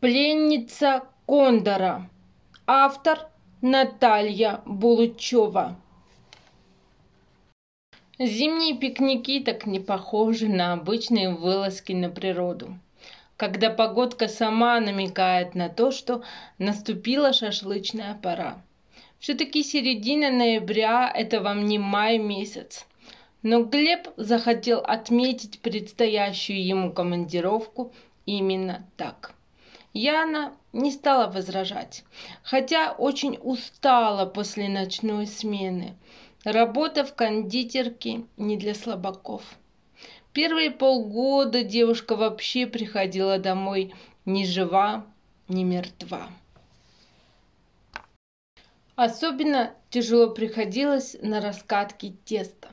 Пленница Кондора. Автор Наталья Булычева. Зимние пикники так не похожи на обычные вылазки на природу. Когда погодка сама намекает на то, что наступила шашлычная пора. Все-таки середина ноября – это вам не май месяц. Но Глеб захотел отметить предстоящую ему командировку именно так. Яна не стала возражать, хотя очень устала после ночной смены. Работа в кондитерке не для слабаков. Первые полгода девушка вообще приходила домой ни жива, ни мертва. Особенно тяжело приходилось на раскатке теста.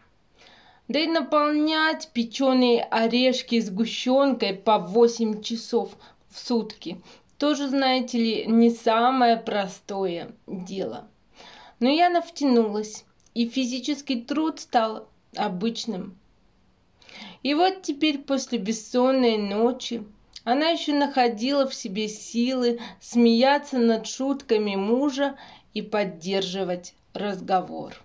Да и наполнять печеные орешки сгущенкой по 8 часов в сутки. Тоже, знаете ли, не самое простое дело. Но я навтянулась, и физический труд стал обычным. И вот теперь после бессонной ночи она еще находила в себе силы смеяться над шутками мужа и поддерживать разговор.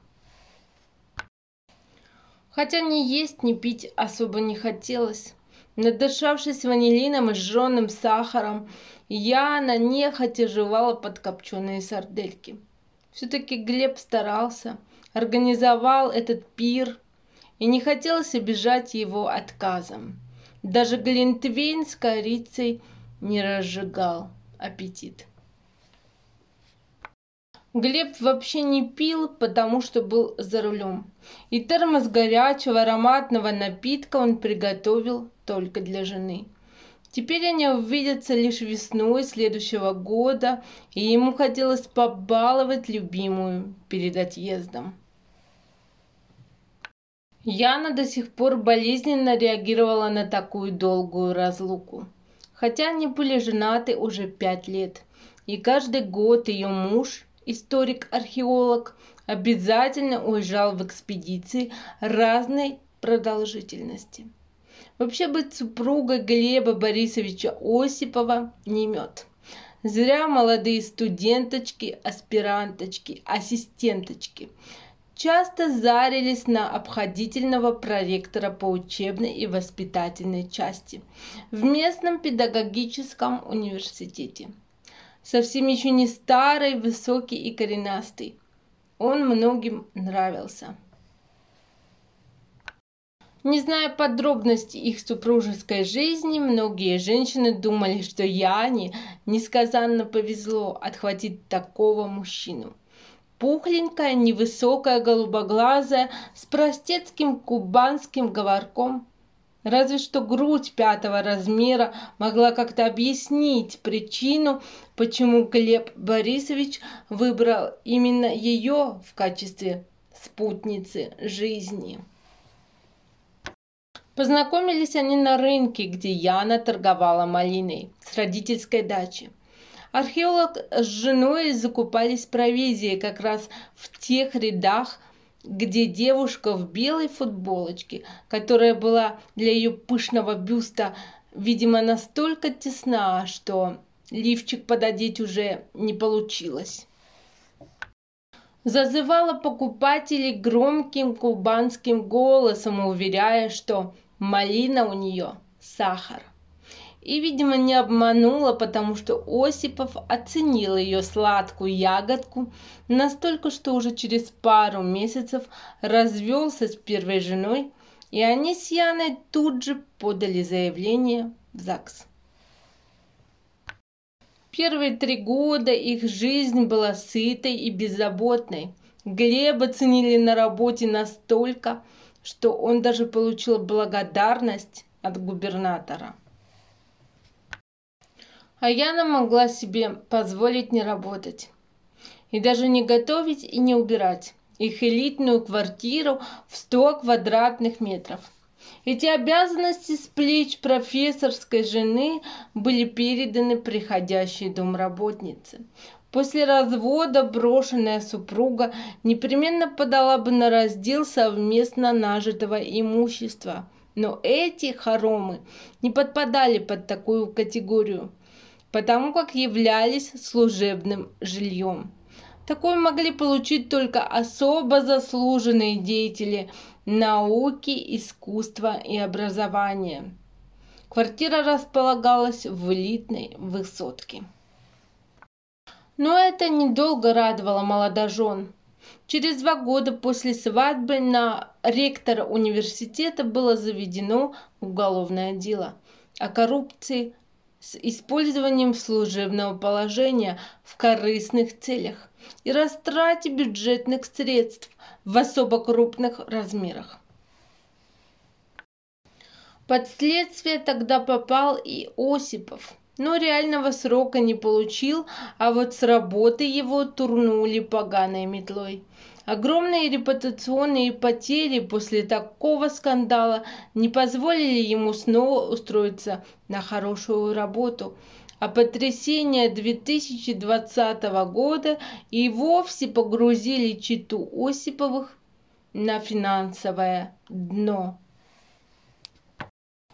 Хотя ни есть, ни пить особо не хотелось. Надышавшись ванилином и жженым сахаром, Яна нехотя жевала подкопченные сардельки. Все-таки Глеб старался, организовал этот пир, и не хотелось обижать его отказом. Даже глинтвейн с корицей не разжигал аппетит. Глеб вообще не пил, потому что был за рулем. И термос горячего ароматного напитка он приготовил только для жены. Теперь они увидятся лишь весной следующего года, и ему хотелось побаловать любимую перед отъездом. Яна до сих пор болезненно реагировала на такую долгую разлуку. Хотя они были женаты уже пять лет, и каждый год ее муж историк-археолог, обязательно уезжал в экспедиции разной продолжительности. Вообще быть супругой Глеба Борисовича Осипова не мед. Зря молодые студенточки, аспиранточки, ассистенточки часто зарились на обходительного проректора по учебной и воспитательной части в местном педагогическом университете совсем еще не старый, высокий и коренастый. Он многим нравился. Не зная подробностей их супружеской жизни, многие женщины думали, что Яне несказанно повезло отхватить такого мужчину. Пухленькая, невысокая, голубоглазая, с простецким кубанским говорком – Разве что грудь пятого размера могла как-то объяснить причину, почему Глеб Борисович выбрал именно ее в качестве спутницы жизни. Познакомились они на рынке, где Яна торговала малиной с родительской дачи. Археолог с женой закупались провизией как раз в тех рядах, где девушка в белой футболочке, которая была для ее пышного бюста, видимо, настолько тесна, что лифчик пододеть уже не получилось. Зазывала покупателей громким кубанским голосом, уверяя, что малина у нее сахар. И, видимо, не обманула, потому что Осипов оценил ее сладкую ягодку настолько, что уже через пару месяцев развелся с первой женой, и они с Яной тут же подали заявление в ЗАГС. Первые три года их жизнь была сытой и беззаботной. Глеба ценили на работе настолько, что он даже получил благодарность от губернатора. А Яна могла себе позволить не работать. И даже не готовить и не убирать их элитную квартиру в 100 квадратных метров. Эти обязанности с плеч профессорской жены были переданы приходящей домработнице. После развода брошенная супруга непременно подала бы на раздел совместно нажитого имущества. Но эти хоромы не подпадали под такую категорию. потому как являлись служебным жильем. Такое могли получить только особо заслуженные деятели науки, искусства и образования. Квартира располагалась в элитной высотке. Но это недолго радовало молодожен. Через два года после свадьбы на ректора университета было заведено уголовное дело о коррупции с использованием служебного положения в корыстных целях и растрате бюджетных средств в особо крупных размерах. Под следствие тогда попал и Осипов, но реального срока не получил, а вот с работы его турнули поганой метлой. Огромные репутационные потери после такого скандала не позволили ему снова устроиться на хорошую работу, а потрясения 2020 года и вовсе погрузили читу Осиповых на финансовое дно.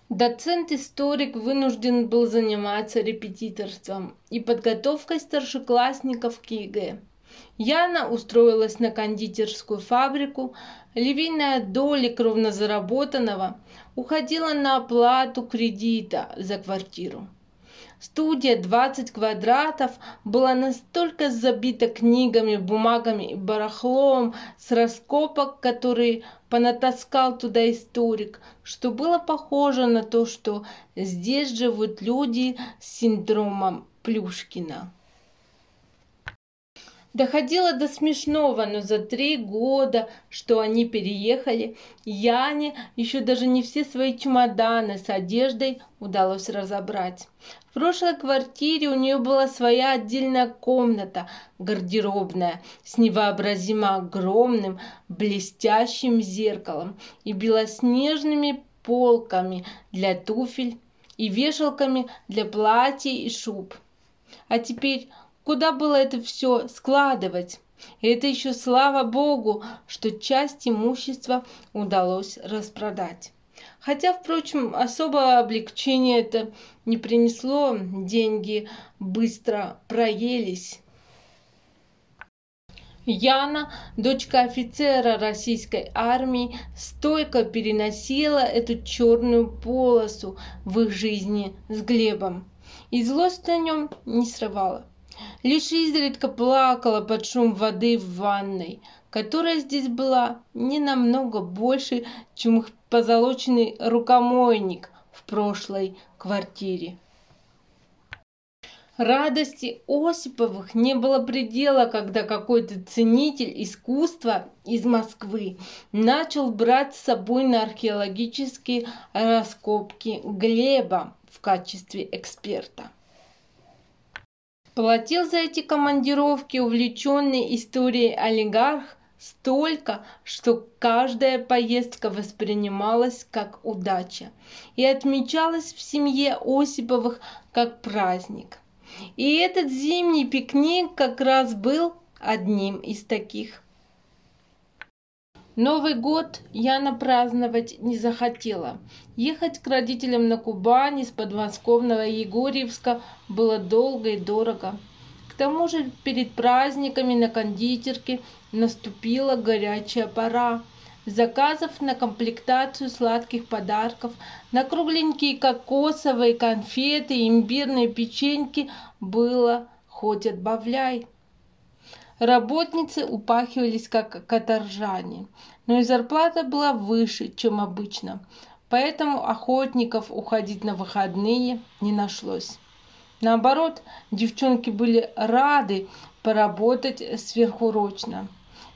Доцент-историк вынужден был заниматься репетиторством и подготовкой старшеклассников к ЕГЭ. Яна устроилась на кондитерскую фабрику, львиная доля кровно заработанного уходила на оплату кредита за квартиру. Студия 20 квадратов была настолько забита книгами, бумагами и барахлом с раскопок, которые понатаскал туда историк, что было похоже на то, что здесь живут люди с синдромом Плюшкина. Доходило до смешного, но за три года, что они переехали, Яне еще даже не все свои чемоданы с одеждой удалось разобрать. Прошлой квартире у нее была своя отдельная комната, гардеробная, с невообразимо огромным блестящим зеркалом и белоснежными полками для туфель и вешалками для платьев и шуб. А теперь Куда было это все складывать? И это еще слава Богу, что часть имущества удалось распродать. Хотя, впрочем, особого облегчения это не принесло, деньги быстро проелись. Яна, дочка офицера российской армии, стойко переносила эту черную полосу в их жизни с Глебом. И злость на нем не срывала лишь изредка плакала под шум воды в ванной, которая здесь была не намного больше, чем их позолоченный рукомойник в прошлой квартире. Радости Осиповых не было предела, когда какой-то ценитель искусства из Москвы начал брать с собой на археологические раскопки Глеба в качестве эксперта. Платил за эти командировки увлеченный историей олигарх столько, что каждая поездка воспринималась как удача и отмечалась в семье Осиповых как праздник. И этот зимний пикник как раз был одним из таких. Новый год Яна праздновать не захотела. Ехать к родителям на Кубань из подмосковного Егорьевска было долго и дорого. Тому же перед праздниками на кондитерке наступила горячая пора. Заказов на комплектацию сладких подарков, на кругленькие кокосовые конфеты, имбирные печеньки было хоть отбавляй. Работницы упахивались как каторжане, но и зарплата была выше, чем обычно, поэтому охотников уходить на выходные не нашлось. Наоборот, девчонки были рады поработать сверхурочно.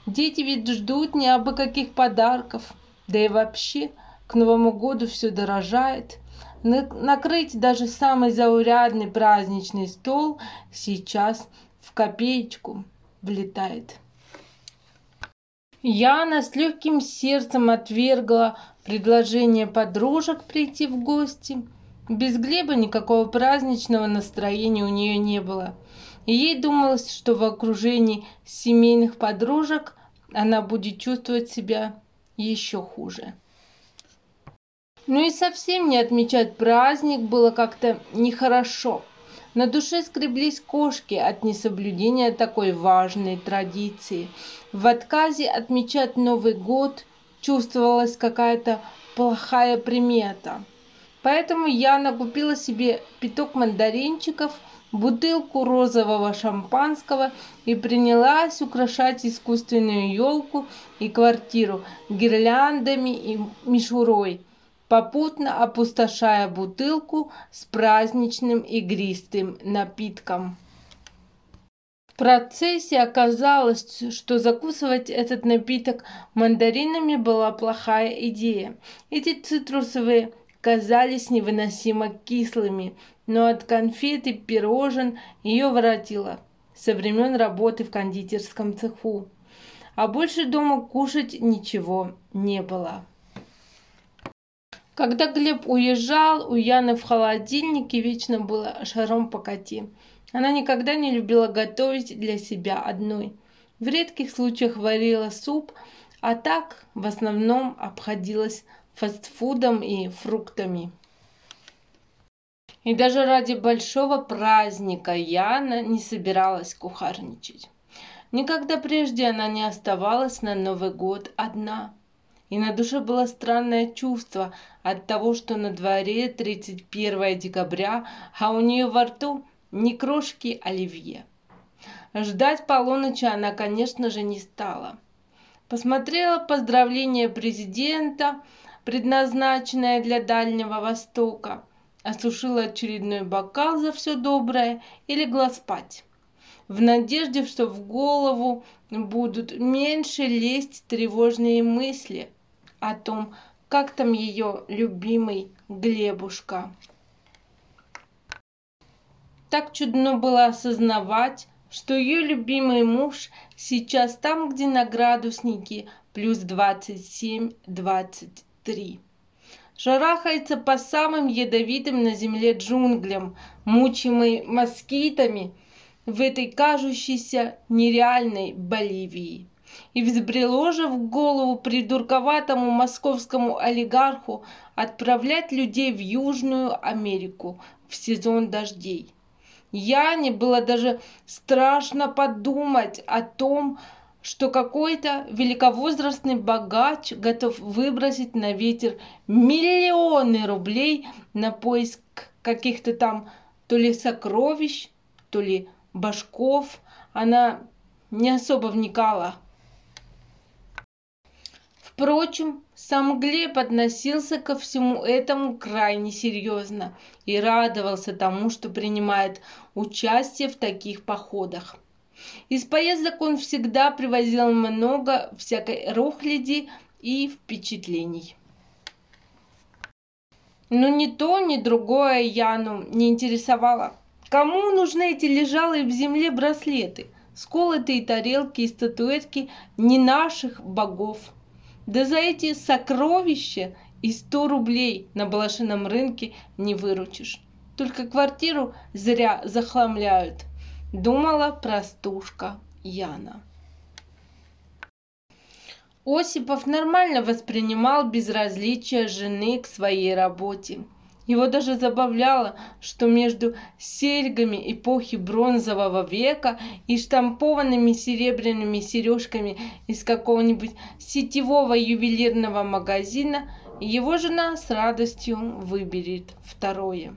Дети ведь ждут не абы каких подарков, да и вообще к Новому году все дорожает. Накрыть даже самый заурядный праздничный стол сейчас в копеечку влетает. Яна с легким сердцем отвергла предложение подружек прийти в гости. Без Глеба никакого праздничного настроения у нее не было. И ей думалось, что в окружении семейных подружек она будет чувствовать себя еще хуже. Ну и совсем не отмечать праздник было как-то нехорошо. На душе скреблись кошки от несоблюдения такой важной традиции. В отказе отмечать Новый год чувствовалась какая-то плохая примета. Поэтому Яна купила себе пяток мандаринчиков, бутылку розового шампанского и принялась украшать искусственную елку и квартиру гирляндами и мишурой – попутно опустошая бутылку с праздничным игристым напитком. В процессе оказалось, что закусывать этот напиток мандаринами была плохая идея. Эти цитрусовые казались невыносимо кислыми, но от конфет и пирожен ее воротило со времен работы в кондитерском цеху. А больше дома кушать ничего не было. Когда Глеб уезжал, у Яны в холодильнике вечно было шаром покати. Она никогда не любила готовить для себя одной. В редких случаях варила суп, а так в основном обходилась фастфудом и фруктами. И даже ради большого праздника Яна не собиралась кухарничать. Никогда прежде она не оставалась на Новый год одна и на душе было странное чувство от того, что на дворе 31 декабря, а у нее во рту не крошки оливье. Ждать полуночи она, конечно же, не стала. Посмотрела поздравление президента, предназначенное для Дальнего Востока, осушила очередной бокал за все доброе и легла спать в надежде, что в голову будут меньше лезть тревожные мысли – о том, как там ее любимый Глебушка. Так чудно было осознавать, что ее любимый муж сейчас там, где на градуснике плюс 27-23. Шарахается по самым ядовитым на земле джунглям, мучимый москитами в этой кажущейся нереальной Боливии. И взбрело же в голову придурковатому московскому олигарху отправлять людей в Южную Америку в сезон дождей. Яне было даже страшно подумать о том, что какой-то великовозрастный богач готов выбросить на ветер миллионы рублей на поиск каких-то там то ли сокровищ, то ли башков. Она не особо вникала Впрочем, сам Глеб относился ко всему этому крайне серьезно и радовался тому, что принимает участие в таких походах. Из поездок он всегда привозил много всякой рухляди и впечатлений. Но ни то, ни другое Яну не интересовало. Кому нужны эти лежалые в земле браслеты, сколотые тарелки и статуэтки не наших богов? Да за эти сокровища и сто рублей на блошином рынке не выручишь. Только квартиру зря захламляют, думала простушка Яна. Осипов нормально воспринимал безразличие жены к своей работе. Его даже забавляло, что между серьгами эпохи бронзового века и штампованными серебряными сережками из какого-нибудь сетевого ювелирного магазина его жена с радостью выберет второе.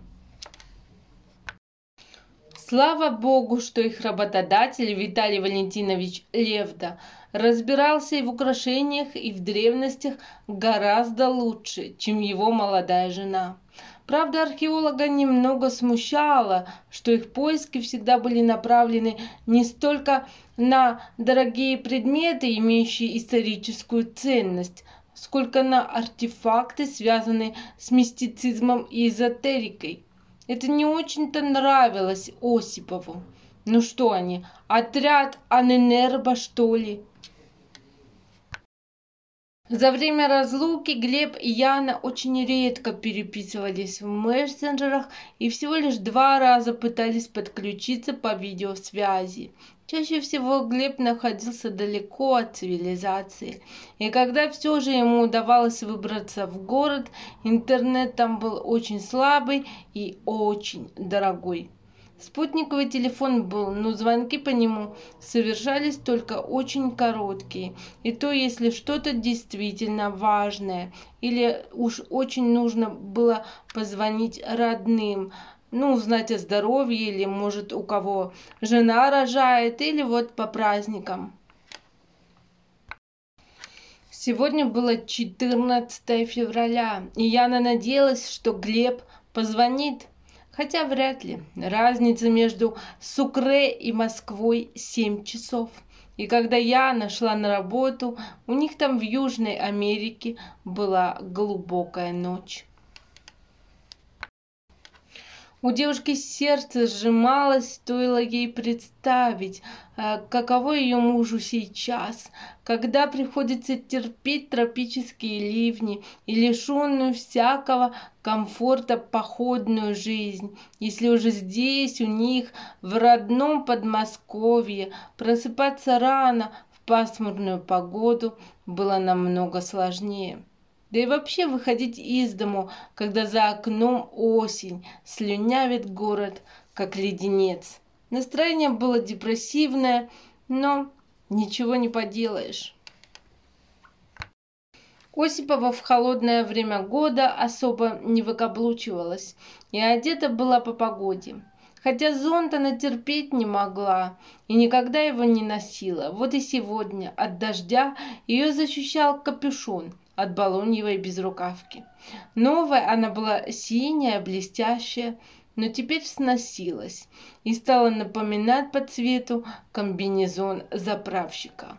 Слава богу, что их работодатель Виталий Валентинович Левда разбирался и в украшениях, и в древностях гораздо лучше, чем его молодая жена. Правда, археолога немного смущало, что их поиски всегда были направлены не столько на дорогие предметы, имеющие историческую ценность, сколько на артефакты, связанные с мистицизмом и эзотерикой. Это не очень-то нравилось Осипову. Ну что они, отряд Аненерба, что ли? За время разлуки Глеб и Яна очень редко переписывались в мессенджерах и всего лишь два раза пытались подключиться по видеосвязи. Чаще всего Глеб находился далеко от цивилизации, и когда все же ему удавалось выбраться в город, интернет там был очень слабый и очень дорогой. Спутниковый телефон был, но звонки по нему совершались только очень короткие, и то, если что-то действительно важное, или уж очень нужно было позвонить родным, ну, узнать о здоровье, или, может, у кого жена рожает, или вот по праздникам. Сегодня было 14 февраля, и Яна надеялась, что Глеб позвонит. Хотя вряд ли. Разница между Сукре и Москвой 7 часов. И когда я нашла на работу, у них там в Южной Америке была глубокая ночь. У девушки сердце сжималось, стоило ей представить, э, каково ее мужу сейчас, когда приходится терпеть тропические ливни и лишенную всякого комфорта походную жизнь, если уже здесь у них в родном Подмосковье просыпаться рано в пасмурную погоду было намного сложнее. Да и вообще выходить из дому, когда за окном осень, слюнявит город, как леденец. Настроение было депрессивное, но ничего не поделаешь. Осипова в холодное время года особо не выкаблучивалась и одета была по погоде. Хотя зонт она терпеть не могла и никогда его не носила. Вот и сегодня от дождя ее защищал капюшон – от балоньевой безрукавки. Новая она была синяя, блестящая, но теперь сносилась и стала напоминать по цвету комбинезон заправщика.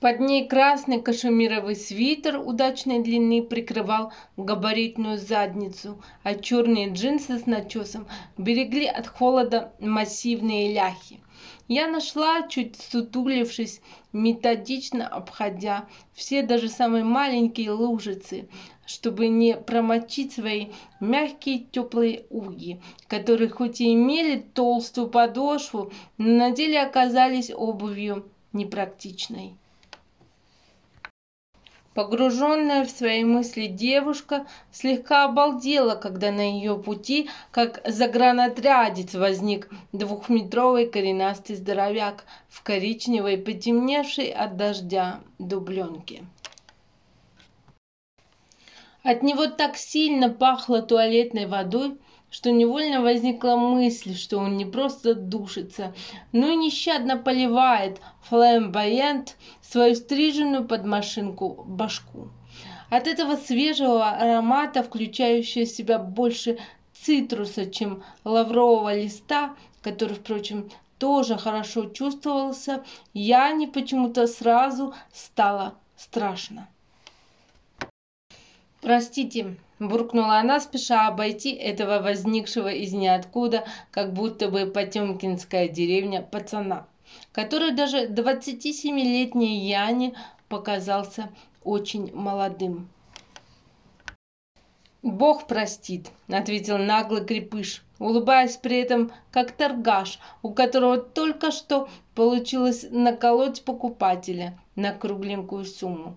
Под ней красный кашемировый свитер удачной длины прикрывал габаритную задницу, а черные джинсы с начесом берегли от холода массивные ляхи. Я нашла, чуть сутулившись, методично обходя все даже самые маленькие лужицы, чтобы не промочить свои мягкие теплые уги, которые хоть и имели толстую подошву, но на деле оказались обувью непрактичной. Погруженная в свои мысли девушка слегка обалдела, когда на ее пути, как загранотрядец, возник двухметровый коренастый здоровяк в коричневой, потемневшей от дождя дубленке. От него так сильно пахло туалетной водой, что невольно возникла мысль, что он не просто душится, но и нещадно поливает фламбоянт свою стриженную под машинку башку. От этого свежего аромата, включающего в себя больше цитруса, чем лаврового листа, который, впрочем, тоже хорошо чувствовался, я не почему-то сразу стало страшно. «Простите», буркнула она, спеша обойти этого возникшего из ниоткуда, как будто бы потемкинская деревня пацана, который даже 27-летней Яне показался очень молодым. «Бог простит», — ответил наглый крепыш, улыбаясь при этом как торгаш, у которого только что получилось наколоть покупателя на кругленькую сумму.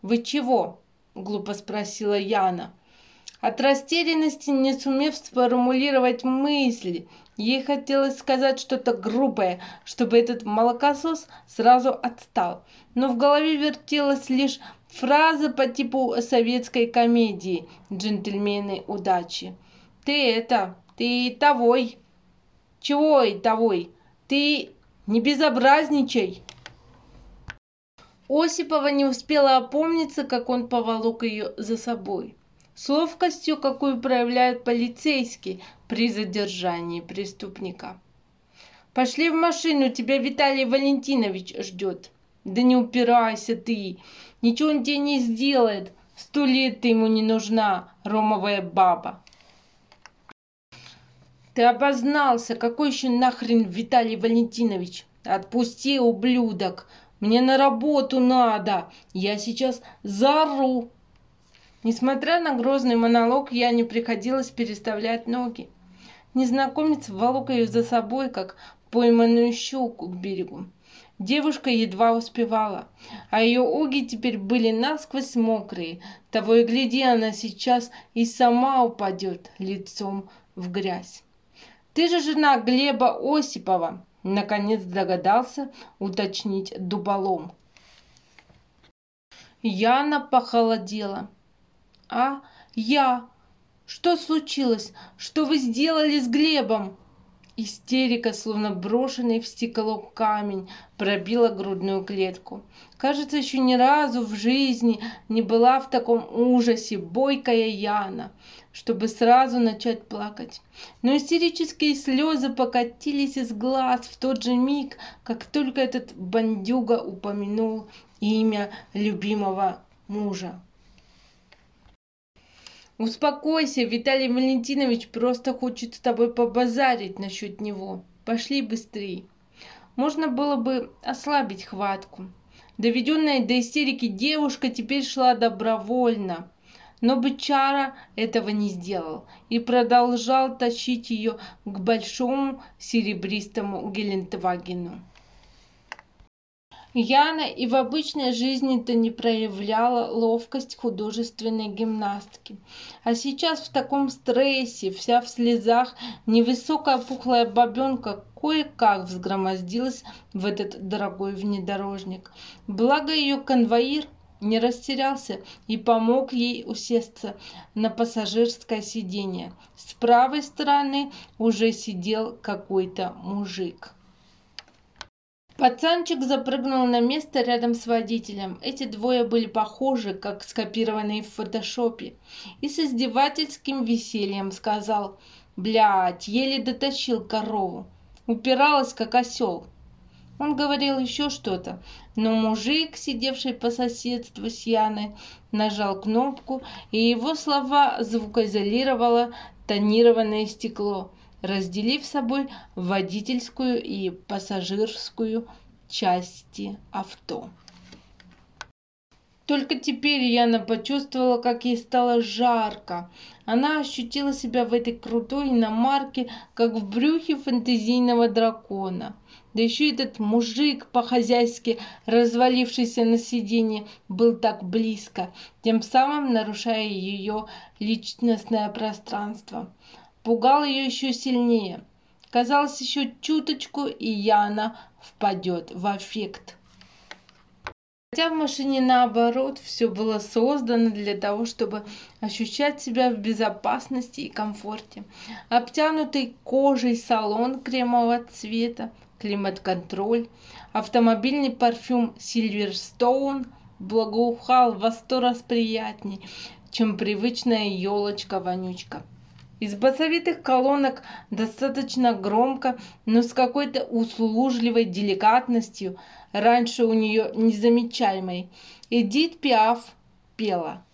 «Вы чего?» — глупо спросила Яна. От растерянности, не сумев сформулировать мысли, ей хотелось сказать что-то грубое, чтобы этот молокосос сразу отстал. Но в голове вертелась лишь фраза по типу советской комедии «Джентльмены удачи». «Ты это, ты тавой». «Чего и тавой? Ты не безобразничай!» Осипова не успела опомниться, как он поволок ее за собой с ловкостью, какую проявляют полицейские при задержании преступника. «Пошли в машину, тебя Виталий Валентинович ждет». «Да не упирайся ты, ничего он тебе не сделает, сто лет ты ему не нужна, ромовая баба». «Ты обознался, какой еще нахрен Виталий Валентинович? Отпусти, ублюдок, мне на работу надо, я сейчас зару, Несмотря на грозный монолог, я не приходилось переставлять ноги. Незнакомец волок ее за собой, как пойманную щуку к берегу. Девушка едва успевала, а ее уги теперь были насквозь мокрые. Того и гляди, она сейчас и сама упадет лицом в грязь. «Ты же жена Глеба Осипова!» Наконец догадался уточнить дуболом. Яна похолодела. «А я? Что случилось? Что вы сделали с Глебом?» Истерика, словно брошенный в стекло камень, пробила грудную клетку. Кажется, еще ни разу в жизни не была в таком ужасе бойкая Яна, чтобы сразу начать плакать. Но истерические слезы покатились из глаз в тот же миг, как только этот бандюга упомянул имя любимого мужа. Успокойся, Виталий Валентинович просто хочет с тобой побазарить насчет него. Пошли быстрее. Можно было бы ослабить хватку. Доведенная до истерики девушка теперь шла добровольно. Но бычара этого не сделал и продолжал тащить ее к большому серебристому Гелендвагену. Яна и в обычной жизни-то не проявляла ловкость художественной гимнастки. А сейчас в таком стрессе, вся в слезах, невысокая пухлая бабенка кое-как взгромоздилась в этот дорогой внедорожник. Благо ее конвоир не растерялся и помог ей усесться на пассажирское сиденье. С правой стороны уже сидел какой-то мужик. Пацанчик запрыгнул на место рядом с водителем. Эти двое были похожи, как скопированные в фотошопе. И с издевательским весельем сказал «Блядь, еле дотащил корову. Упиралась, как осел». Он говорил еще что-то, но мужик, сидевший по соседству с Яной, нажал кнопку, и его слова звукоизолировало тонированное стекло разделив собой водительскую и пассажирскую части авто. Только теперь Яна почувствовала, как ей стало жарко. Она ощутила себя в этой крутой иномарке, как в брюхе фэнтезийного дракона. Да еще этот мужик, по-хозяйски развалившийся на сиденье, был так близко, тем самым нарушая ее личностное пространство пугал ее еще сильнее. Казалось, еще чуточку, и Яна впадет в аффект. Хотя в машине наоборот, все было создано для того, чтобы ощущать себя в безопасности и комфорте. Обтянутый кожей салон кремового цвета, климат-контроль, автомобильный парфюм Silverstone благоухал во сто раз приятнее, чем привычная елочка-вонючка. Из басовитых колонок достаточно громко, но с какой-то услужливой деликатностью, раньше у нее незамечаемой, Эдит Пиаф пела.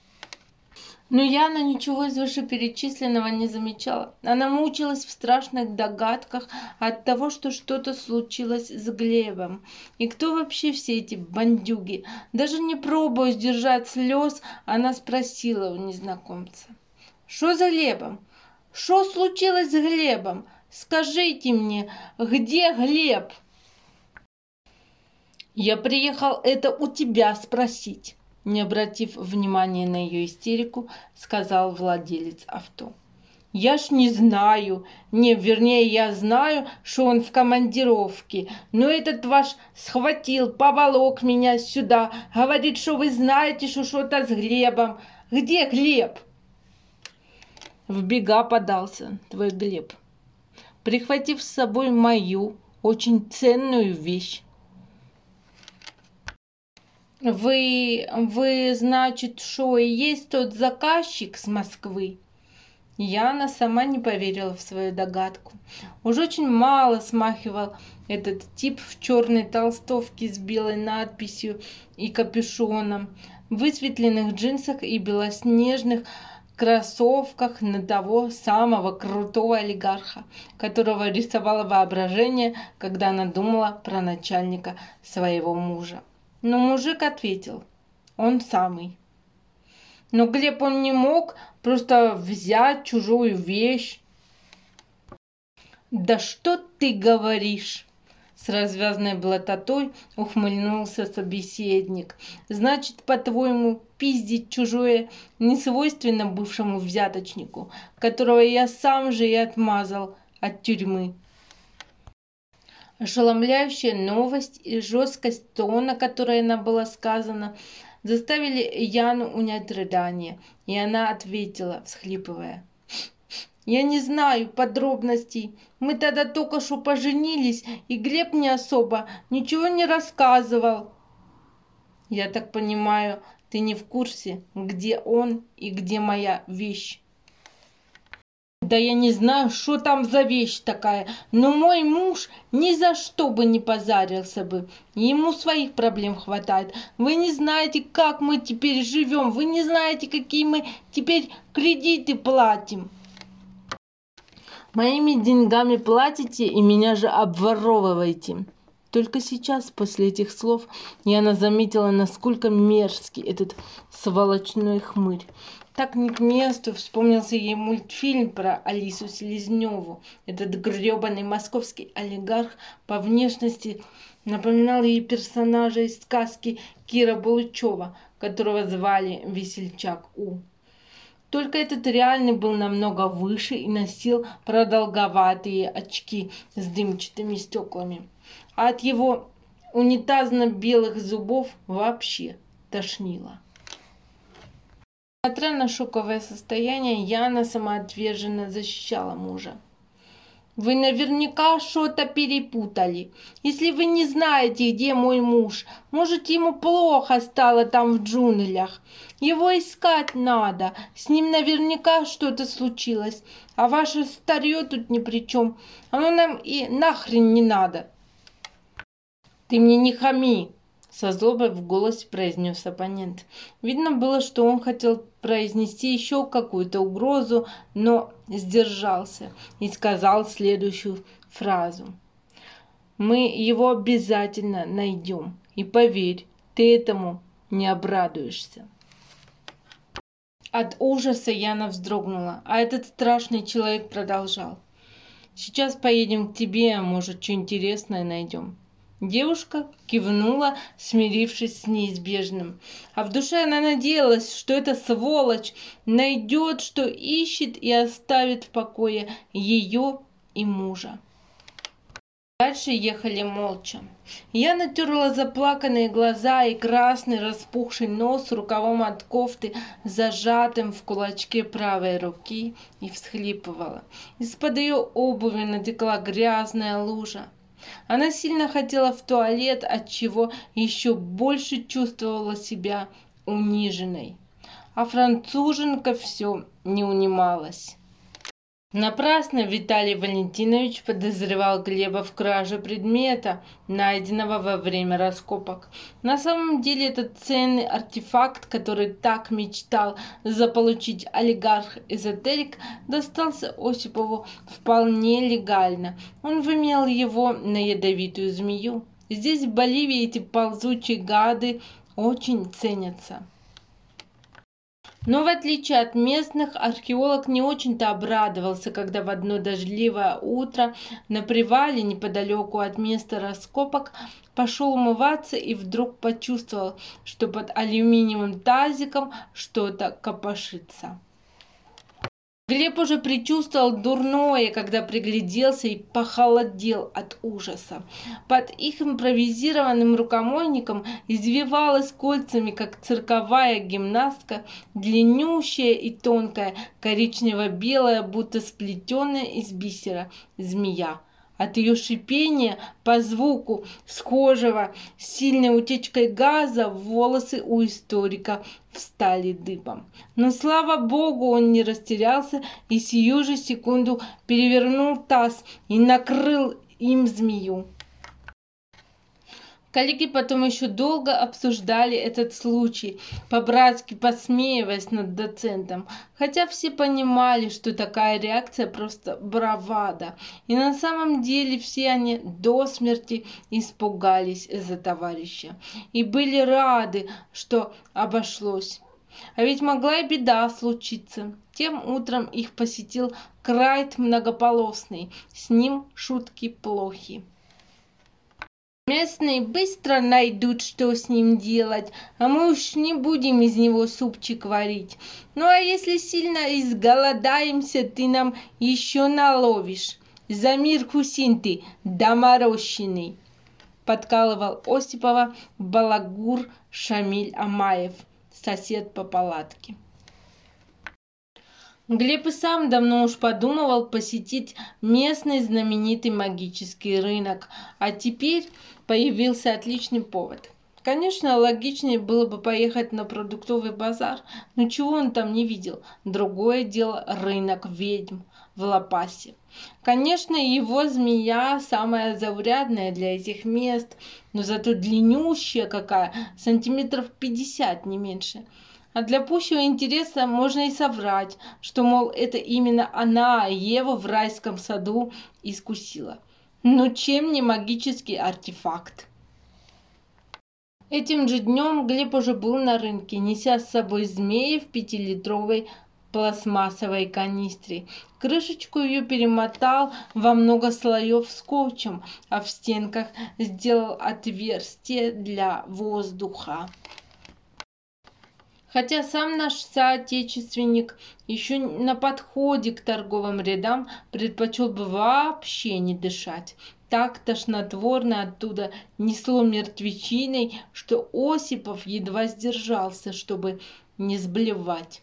Но Яна ничего из вышеперечисленного не замечала. Она мучилась в страшных догадках от того, что что-то случилось с Глебом. И кто вообще все эти бандюги? Даже не пробуя сдержать слез, она спросила у незнакомца. «Что за Глебом? Что случилось с Глебом? Скажите мне, где Глеб? Я приехал это у тебя спросить. Не обратив внимания на ее истерику, сказал владелец авто. Я ж не знаю, не, вернее, я знаю, что он в командировке, но этот ваш схватил, поволок меня сюда, говорит, что вы знаете, что что-то с Глебом. Где Глеб? В бега подался твой Глеб, прихватив с собой мою очень ценную вещь. Вы, вы, значит, что и есть тот заказчик с Москвы? Яна сама не поверила в свою догадку. Уж очень мало смахивал этот тип в черной толстовке с белой надписью и капюшоном, высветленных джинсах и белоснежных кроссовках на того самого крутого олигарха, которого рисовало воображение, когда она думала про начальника своего мужа. Но мужик ответил, он самый. Но Глеб он не мог просто взять чужую вещь. «Да что ты говоришь?» С развязанной блатотой ухмыльнулся собеседник. «Значит, по-твоему, пиздить чужое не свойственно бывшему взяточнику, которого я сам же и отмазал от тюрьмы. Ошеломляющая новость и жесткость тона, которой она была сказана, заставили Яну унять рыдание, и она ответила, всхлипывая. «Я не знаю подробностей. Мы тогда только что поженились, и Глеб не особо ничего не рассказывал». «Я так понимаю, ты не в курсе, где он и где моя вещь?» Да я не знаю, что там за вещь такая, но мой муж ни за что бы не позарился бы. Ему своих проблем хватает. Вы не знаете, как мы теперь живем. Вы не знаете, какие мы теперь кредиты платим. Моими деньгами платите и меня же обворовываете. Только сейчас, после этих слов, Яна заметила, насколько мерзкий этот сволочной хмырь. Так не к месту вспомнился ей мультфильм про Алису Селезневу. Этот гребаный московский олигарх по внешности напоминал ей персонажа из сказки Кира Булычева, которого звали Весельчак У. Только этот реальный был намного выше и носил продолговатые очки с дымчатыми стеклами. А от его унитазно-белых зубов вообще тошнило. Несмотря на шоковое состояние, Яна самоотверженно защищала мужа. Вы наверняка что-то перепутали. Если вы не знаете, где мой муж, может, ему плохо стало там в джунглях. Его искать надо. С ним наверняка что-то случилось. А ваше старье тут ни при чем. Оно нам и нахрен не надо. Ты мне не хами, со злобой в голосе произнес оппонент. Видно было, что он хотел произнести еще какую-то угрозу, но сдержался и сказал следующую фразу. «Мы его обязательно найдем, и поверь, ты этому не обрадуешься». От ужаса Яна вздрогнула, а этот страшный человек продолжал. «Сейчас поедем к тебе, а может, что интересное найдем. Девушка кивнула, смирившись с неизбежным. А в душе она надеялась, что эта сволочь найдет, что ищет и оставит в покое ее и мужа. Дальше ехали молча. Я натерла заплаканные глаза и красный распухший нос рукавом от кофты, зажатым в кулачке правой руки, и всхлипывала. Из-под ее обуви натекла грязная лужа. Она сильно хотела в туалет, от чего еще больше чувствовала себя униженной. А француженка все не унималась. Напрасно Виталий Валентинович подозревал Глеба в краже предмета, найденного во время раскопок. На самом деле этот ценный артефакт, который так мечтал заполучить олигарх-эзотерик, достался Осипову вполне легально. Он вымел его на ядовитую змею. Здесь, в Боливии, эти ползучие гады очень ценятся. Но в отличие от местных, археолог не очень-то обрадовался, когда в одно дождливое утро на привале неподалеку от места раскопок пошел умываться и вдруг почувствовал, что под алюминиевым тазиком что-то копошится. Глеб уже предчувствовал дурное, когда пригляделся и похолодел от ужаса. Под их импровизированным рукомойником извивалась кольцами, как цирковая гимнастка, длиннющая и тонкая, коричнево-белая, будто сплетенная из бисера, змея. От ее шипения по звуку схожего с сильной утечкой газа волосы у историка встали дыбом. Но, слава богу, он не растерялся и сию же секунду перевернул таз и накрыл им змею. Коллеги потом еще долго обсуждали этот случай, по-братски посмеиваясь над доцентом, хотя все понимали, что такая реакция просто бравада. И на самом деле все они до смерти испугались за товарища и были рады, что обошлось. А ведь могла и беда случиться. Тем утром их посетил Крайт многополосный, с ним шутки плохи. Местные быстро найдут, что с ним делать, а мы уж не будем из него супчик варить. Ну а если сильно изголодаемся, ты нам еще наловишь. За мир Хусин ты, доморощенный!» Подкалывал Осипова балагур Шамиль Амаев, сосед по палатке. Глеб и сам давно уж подумывал посетить местный знаменитый магический рынок, а теперь появился отличный повод. Конечно, логичнее было бы поехать на продуктовый базар, но чего он там не видел? Другое дело рынок ведьм в Лопасе. Конечно, его змея самая заурядная для этих мест, но зато длиннющая какая, сантиметров пятьдесят, не меньше. А для пущего интереса можно и соврать, что, мол, это именно она, Ева, в райском саду искусила. Но чем не магический артефакт? Этим же днем Глеб уже был на рынке, неся с собой змеи в пятилитровой пластмассовой канистре. Крышечку ее перемотал во много слоев скотчем, а в стенках сделал отверстие для воздуха. Хотя сам наш соотечественник еще на подходе к торговым рядам предпочел бы вообще не дышать. Так тошнотворно оттуда несло мертвечиной, что Осипов едва сдержался, чтобы не сблевать.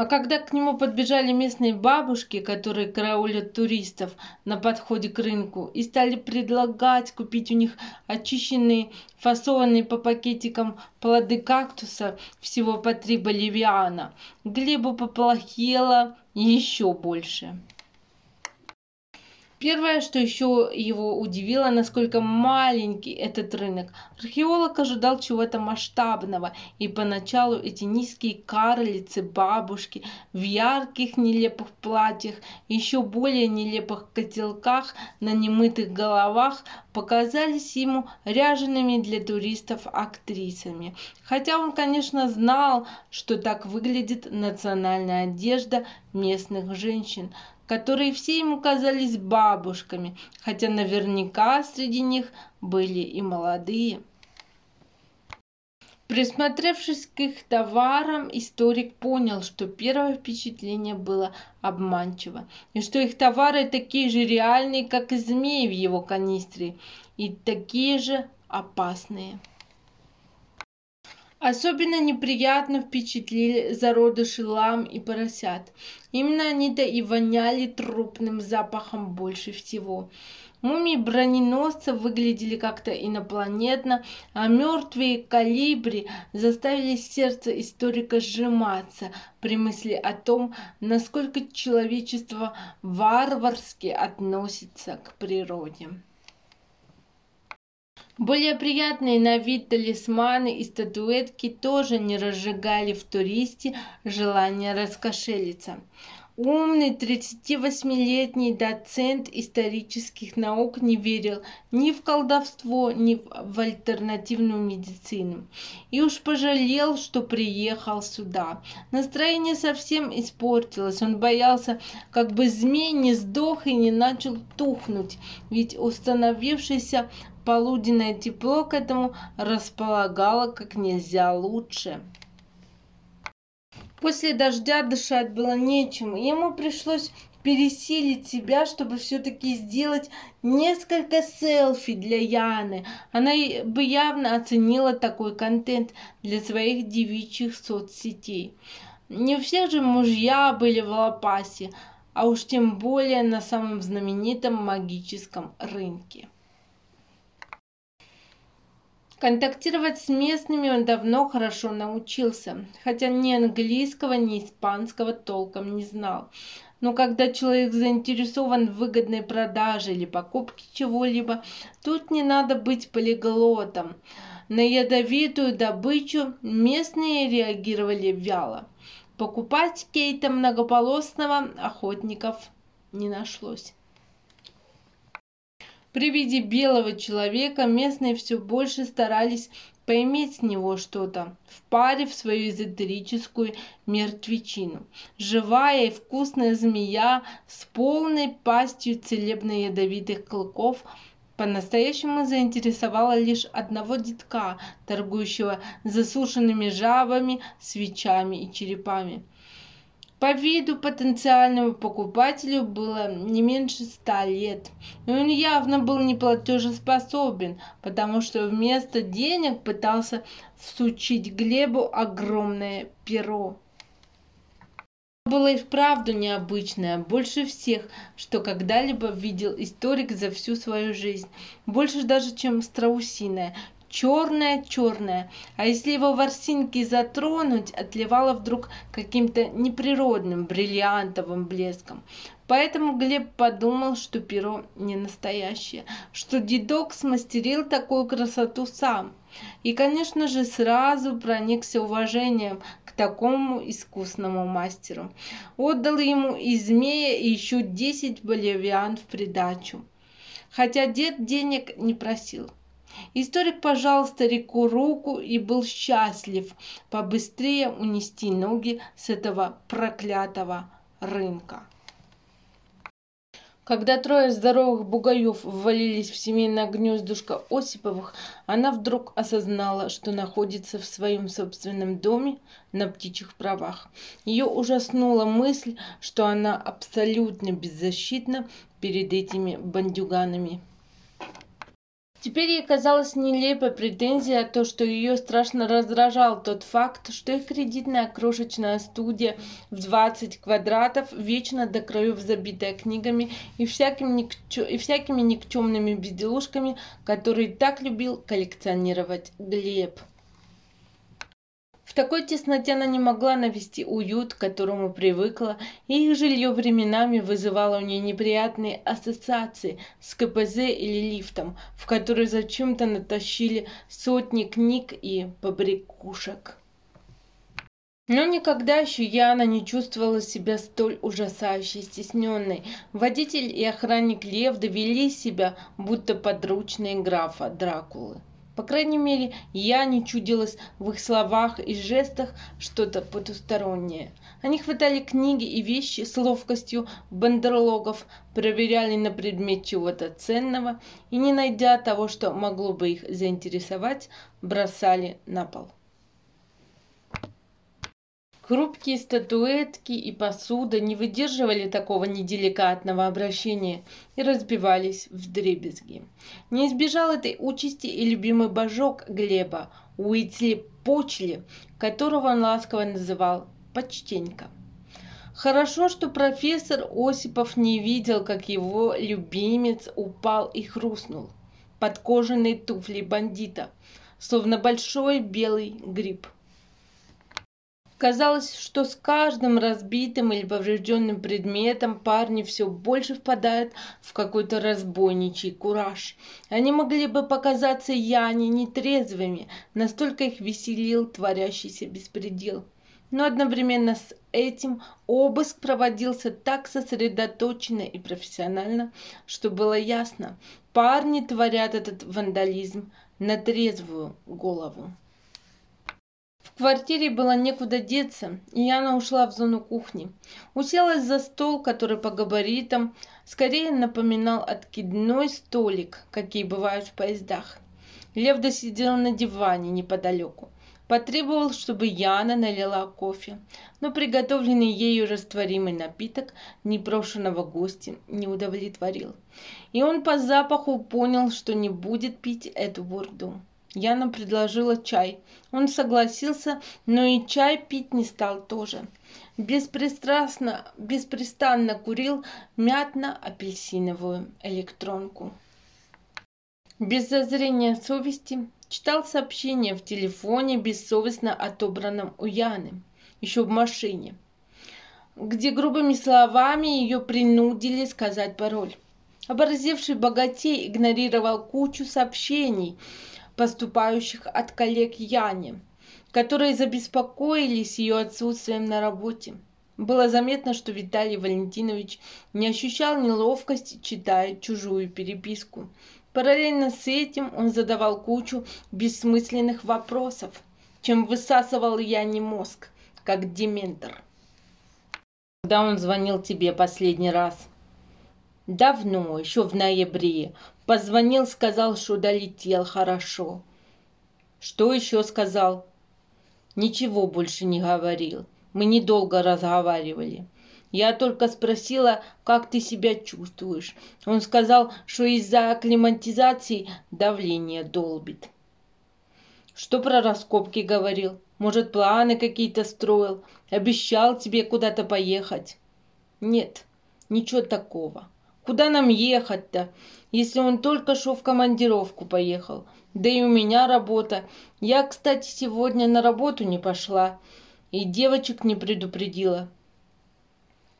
А когда к нему подбежали местные бабушки, которые караулят туристов на подходе к рынку, и стали предлагать купить у них очищенные, фасованные по пакетикам плоды кактуса всего по три боливиана, Глебу поплохело еще больше. Первое, что еще его удивило, насколько маленький этот рынок. Археолог ожидал чего-то масштабного, и поначалу эти низкие карлицы, бабушки в ярких нелепых платьях, еще более нелепых котелках на немытых головах показались ему ряжеными для туристов актрисами. Хотя он, конечно, знал, что так выглядит национальная одежда местных женщин – которые все ему казались бабушками, хотя наверняка среди них были и молодые. Присмотревшись к их товарам, историк понял, что первое впечатление было обманчиво, и что их товары такие же реальные, как и змеи в его канистре, и такие же опасные. Особенно неприятно впечатлили зародыши лам и поросят. Именно они-то и воняли трупным запахом больше всего. Мумии броненосцев выглядели как-то инопланетно, а мертвые калибри заставили сердце историка сжиматься при мысли о том, насколько человечество варварски относится к природе. Более приятные на вид талисманы и статуэтки тоже не разжигали в туристе желание раскошелиться. Умный 38-летний доцент исторических наук не верил ни в колдовство, ни в альтернативную медицину. И уж пожалел, что приехал сюда. Настроение совсем испортилось. Он боялся, как бы змей не сдох и не начал тухнуть. Ведь установившийся полуденное тепло к этому располагало как нельзя лучше. После дождя дышать было нечем, ему пришлось пересилить себя, чтобы все-таки сделать несколько селфи для Яны. Она бы явно оценила такой контент для своих девичьих соцсетей. Не всех же мужья были в Лопасе, а уж тем более на самом знаменитом магическом рынке. Контактировать с местными он давно хорошо научился, хотя ни английского, ни испанского толком не знал. Но когда человек заинтересован в выгодной продаже или покупке чего-либо, тут не надо быть полиглотом. На ядовитую добычу местные реагировали вяло. Покупать кейта многополосного охотников не нашлось. При виде белого человека местные все больше старались поиметь с него что-то, впарив свою эзотерическую мертвечину. Живая и вкусная змея с полной пастью целебно-ядовитых клыков по-настоящему заинтересовала лишь одного детка, торгующего засушенными жабами, свечами и черепами. По виду потенциальному покупателю было не меньше ста лет, и он явно был неплатежеспособен, потому что вместо денег пытался всучить Глебу огромное перо было и вправду необычное, больше всех, что когда-либо видел историк за всю свою жизнь. Больше даже, чем страусиное. Черное-черное, а если его ворсинки затронуть, отливало вдруг каким-то неприродным бриллиантовым блеском. Поэтому Глеб подумал, что перо не настоящее, что дедок смастерил такую красоту сам. И, конечно же, сразу проникся уважением к такому искусному мастеру. Отдал ему и змея, и еще 10 боливиан в придачу. Хотя дед денег не просил. Историк пожал старику руку и был счастлив побыстрее унести ноги с этого проклятого рынка. Когда трое здоровых бугаев ввалились в семейное гнездушко Осиповых, она вдруг осознала, что находится в своем собственном доме на птичьих правах. Ее ужаснула мысль, что она абсолютно беззащитна перед этими бандюганами. Теперь ей казалась нелепой претензия то, что ее страшно раздражал тот факт, что их кредитная крошечная студия в 20 квадратов, вечно до краев забитая книгами и всякими, никчё... и всякими никчемными безделушками, которые так любил коллекционировать Глеб. В такой тесноте она не могла навести уют, к которому привыкла, и их жилье временами вызывало у нее неприятные ассоциации с КПЗ или лифтом, в который зачем-то натащили сотни книг и побрякушек. Но никогда еще Яна не чувствовала себя столь ужасающе стесненной. Водитель и охранник Лев довели себя, будто подручные графа Дракулы. По крайней мере, я не чудилась в их словах и жестах что-то потустороннее. Они хватали книги и вещи с ловкостью бандерлогов, проверяли на предмет чего-то ценного и, не найдя того, что могло бы их заинтересовать, бросали на пол. Хрупкие статуэтки и посуда не выдерживали такого неделикатного обращения и разбивались в дребезги. Не избежал этой участи и любимый божок Глеба, Уитли Почли, которого он ласково называл «почтенько». Хорошо, что профессор Осипов не видел, как его любимец упал и хрустнул под кожаные туфли бандита, словно большой белый гриб. Казалось, что с каждым разбитым или поврежденным предметом парни все больше впадают в какой-то разбойничий кураж. Они могли бы показаться Яне нетрезвыми, настолько их веселил творящийся беспредел. Но одновременно с этим обыск проводился так сосредоточенно и профессионально, что было ясно, парни творят этот вандализм на трезвую голову. Квартире было некуда деться, и Яна ушла в зону кухни. Уселась за стол, который по габаритам скорее напоминал откидной столик, какие бывают в поездах. Лев досидел на диване неподалеку. Потребовал, чтобы Яна налила кофе, но приготовленный ею растворимый напиток непрошенного гостя не удовлетворил. И он по запаху понял, что не будет пить эту бурду. Яна предложила чай. Он согласился, но и чай пить не стал тоже. Беспристрастно, беспрестанно курил мятно-апельсиновую электронку. Без зазрения совести читал сообщение в телефоне, бессовестно отобранном у Яны, еще в машине, где грубыми словами ее принудили сказать пароль. Оборзевший богатей игнорировал кучу сообщений, поступающих от коллег Яне, которые забеспокоились ее отсутствием на работе. Было заметно, что Виталий Валентинович не ощущал неловкости, читая чужую переписку. Параллельно с этим он задавал кучу бессмысленных вопросов, чем высасывал Яне мозг, как дементор. Когда он звонил тебе последний раз? Давно, еще в ноябре. Позвонил, сказал, что долетел хорошо. Что еще сказал? Ничего больше не говорил. Мы недолго разговаривали. Я только спросила, как ты себя чувствуешь. Он сказал, что из-за акклиматизации давление долбит. Что про раскопки говорил? Может, планы какие-то строил? Обещал тебе куда-то поехать? Нет, ничего такого. Куда нам ехать-то, если он только что в командировку поехал? Да и у меня работа. Я, кстати, сегодня на работу не пошла и девочек не предупредила.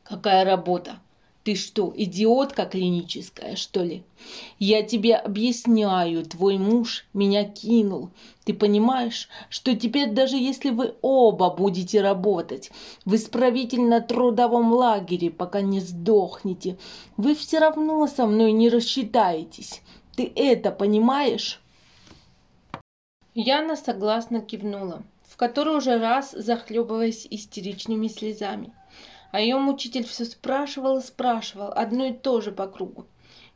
Какая работа? Ты что, идиотка клиническая, что ли? Я тебе объясняю, твой муж меня кинул. Ты понимаешь, что теперь даже если вы оба будете работать в исправительно-трудовом лагере, пока не сдохнете, вы все равно со мной не рассчитаетесь. Ты это понимаешь? Яна согласно кивнула, в который уже раз захлебываясь истеричными слезами. А ее мучитель все спрашивал и спрашивал, одно и то же по кругу.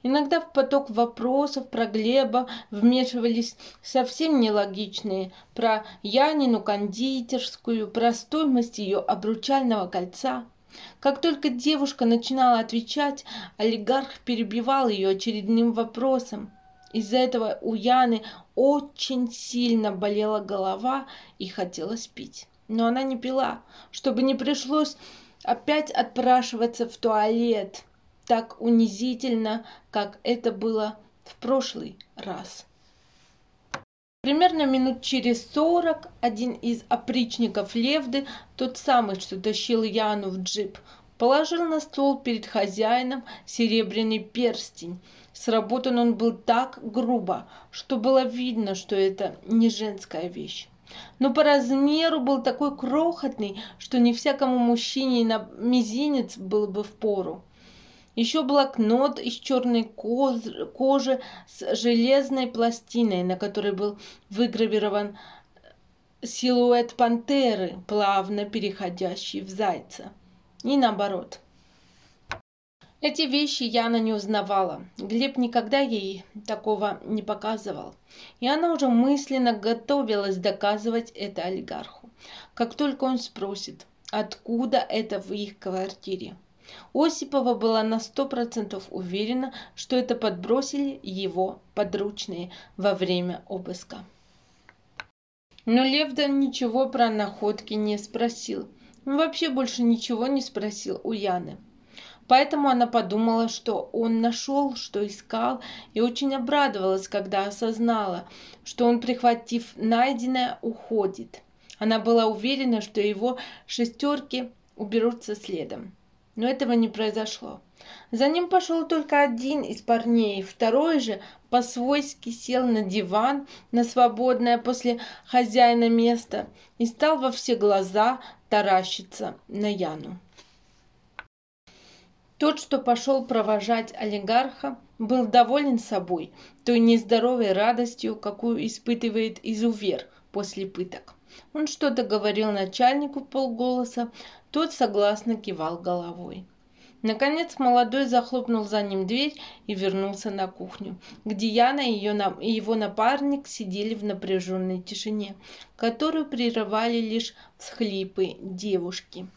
Иногда в поток вопросов про Глеба вмешивались совсем нелогичные, про Янину кондитерскую, про стоимость ее обручального кольца. Как только девушка начинала отвечать, олигарх перебивал ее очередным вопросом. Из-за этого у Яны очень сильно болела голова и хотелось пить. Но она не пила, чтобы не пришлось опять отпрашиваться в туалет так унизительно, как это было в прошлый раз. Примерно минут через сорок один из опричников Левды, тот самый, что тащил Яну в джип, положил на стол перед хозяином серебряный перстень. Сработан он был так грубо, что было видно, что это не женская вещь но по размеру был такой крохотный, что не всякому мужчине на мизинец был бы в пору. Еще блокнот из черной кожи с железной пластиной, на которой был выгравирован силуэт пантеры, плавно переходящий в зайца. И наоборот. Эти вещи Яна не узнавала. Глеб никогда ей такого не показывал. И она уже мысленно готовилась доказывать это олигарху. Как только он спросит, откуда это в их квартире. Осипова была на сто процентов уверена, что это подбросили его подручные во время обыска. Но Левда ничего про находки не спросил. Вообще больше ничего не спросил у Яны. Поэтому она подумала, что он нашел, что искал, и очень обрадовалась, когда осознала, что он, прихватив найденное, уходит. Она была уверена, что его шестерки уберутся следом. Но этого не произошло. За ним пошел только один из парней, второй же по-свойски сел на диван, на свободное после хозяина место, и стал во все глаза таращиться на Яну. Тот, что пошел провожать олигарха, был доволен собой, той нездоровой радостью, какую испытывает изувер после пыток. Он что-то говорил начальнику полголоса, тот согласно кивал головой. Наконец молодой захлопнул за ним дверь и вернулся на кухню, где Яна и, ее, и его напарник сидели в напряженной тишине, которую прерывали лишь всхлипы девушки.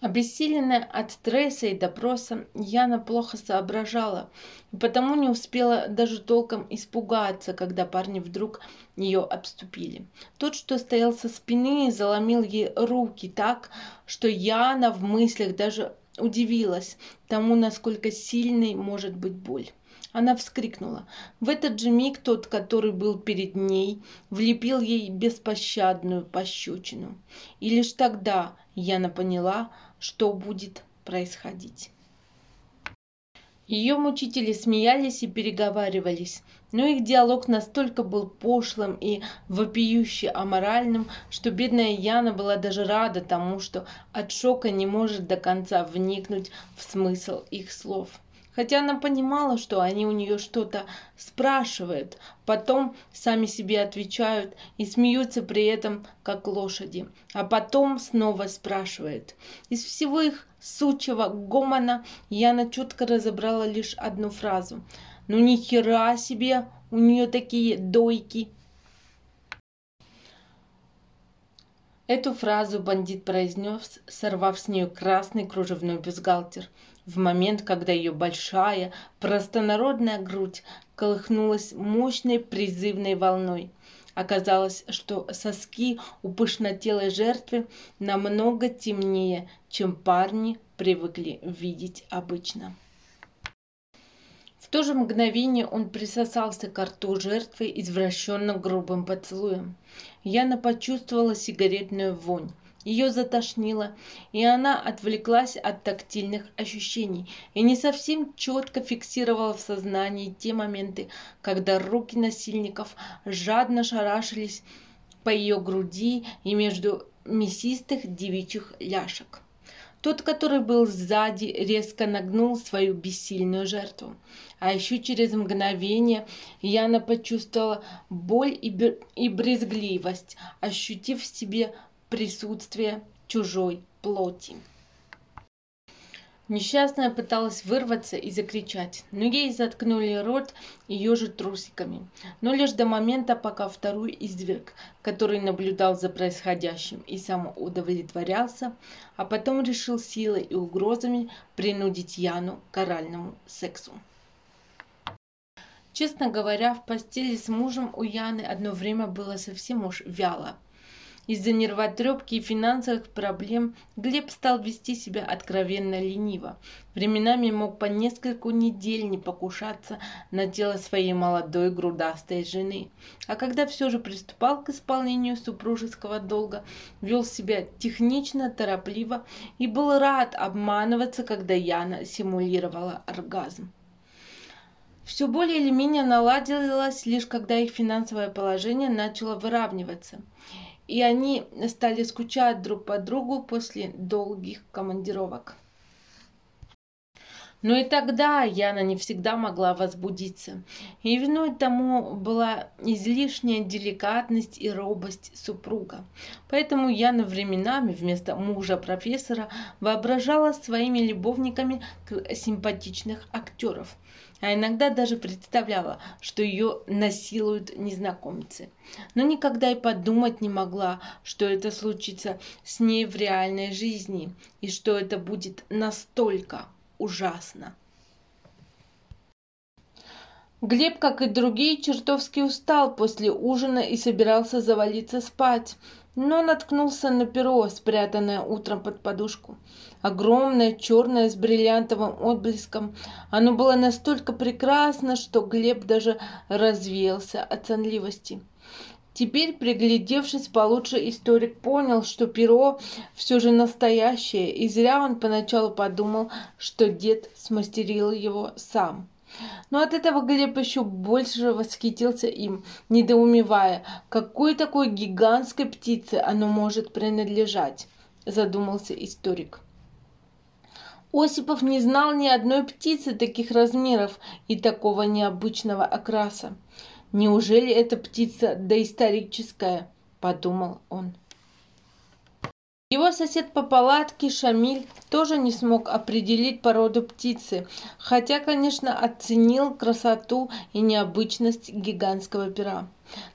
Обессиленная от стресса и допроса, Яна плохо соображала, и потому не успела даже толком испугаться, когда парни вдруг ее обступили. Тот, что стоял со спины, заломил ей руки так, что Яна в мыслях даже удивилась тому, насколько сильной может быть боль. Она вскрикнула. В этот же миг тот, который был перед ней, влепил ей беспощадную пощечину. И лишь тогда Яна поняла, что будет происходить. Ее мучители смеялись и переговаривались, но их диалог настолько был пошлым и вопиюще аморальным, что бедная Яна была даже рада тому, что от шока не может до конца вникнуть в смысл их слов хотя она понимала, что они у нее что-то спрашивают, потом сами себе отвечают и смеются при этом, как лошади, а потом снова спрашивают. Из всего их сучьего гомона Яна четко разобрала лишь одну фразу. «Ну ни хера себе, у нее такие дойки!» Эту фразу бандит произнес, сорвав с нее красный кружевной бюстгальтер, в момент, когда ее большая, простонародная грудь колыхнулась мощной призывной волной. Оказалось, что соски у пышнотелой жертвы намного темнее, чем парни привыкли видеть обычно. В то же мгновение он присосался к рту жертвы извращенно грубым поцелуем. Яна почувствовала сигаретную вонь. Ее затошнило, и она отвлеклась от тактильных ощущений и не совсем четко фиксировала в сознании те моменты, когда руки насильников жадно шарашились по ее груди и между мясистых девичьих ляшек. Тот, который был сзади, резко нагнул свою бессильную жертву. А еще через мгновение Яна почувствовала боль и, и брезгливость, ощутив в себе присутствие чужой плоти. Несчастная пыталась вырваться и закричать, но ей заткнули рот ее же трусиками. Но лишь до момента, пока второй изверг, который наблюдал за происходящим и сам удовлетворялся, а потом решил силой и угрозами принудить Яну к оральному сексу. Честно говоря, в постели с мужем у Яны одно время было совсем уж вяло – из-за нервотрепки и финансовых проблем Глеб стал вести себя откровенно лениво. Временами мог по нескольку недель не покушаться на тело своей молодой грудастой жены. А когда все же приступал к исполнению супружеского долга, вел себя технично, торопливо и был рад обманываться, когда Яна симулировала оргазм. Все более или менее наладилось лишь когда их финансовое положение начало выравниваться – и они стали скучать друг по другу после долгих командировок. Но и тогда Яна не всегда могла возбудиться. И виной тому была излишняя деликатность и робость супруга. Поэтому Яна временами вместо мужа-профессора воображала своими любовниками симпатичных актеров. А иногда даже представляла, что ее насилуют незнакомцы. Но никогда и подумать не могла, что это случится с ней в реальной жизни и что это будет настолько ужасно. Глеб, как и другие, чертовски устал после ужина и собирался завалиться спать, но наткнулся на перо, спрятанное утром под подушку. Огромное, черное, с бриллиантовым отблеском. Оно было настолько прекрасно, что Глеб даже развеялся от сонливости. Теперь, приглядевшись получше, историк понял, что перо все же настоящее, и зря он поначалу подумал, что дед смастерил его сам. Но от этого Глеб еще больше восхитился им, недоумевая, какой такой гигантской птице оно может принадлежать, задумался историк. Осипов не знал ни одной птицы таких размеров и такого необычного окраса. Неужели эта птица доисторическая? Подумал он. Его сосед по палатке Шамиль тоже не смог определить породу птицы, хотя, конечно, оценил красоту и необычность гигантского пера.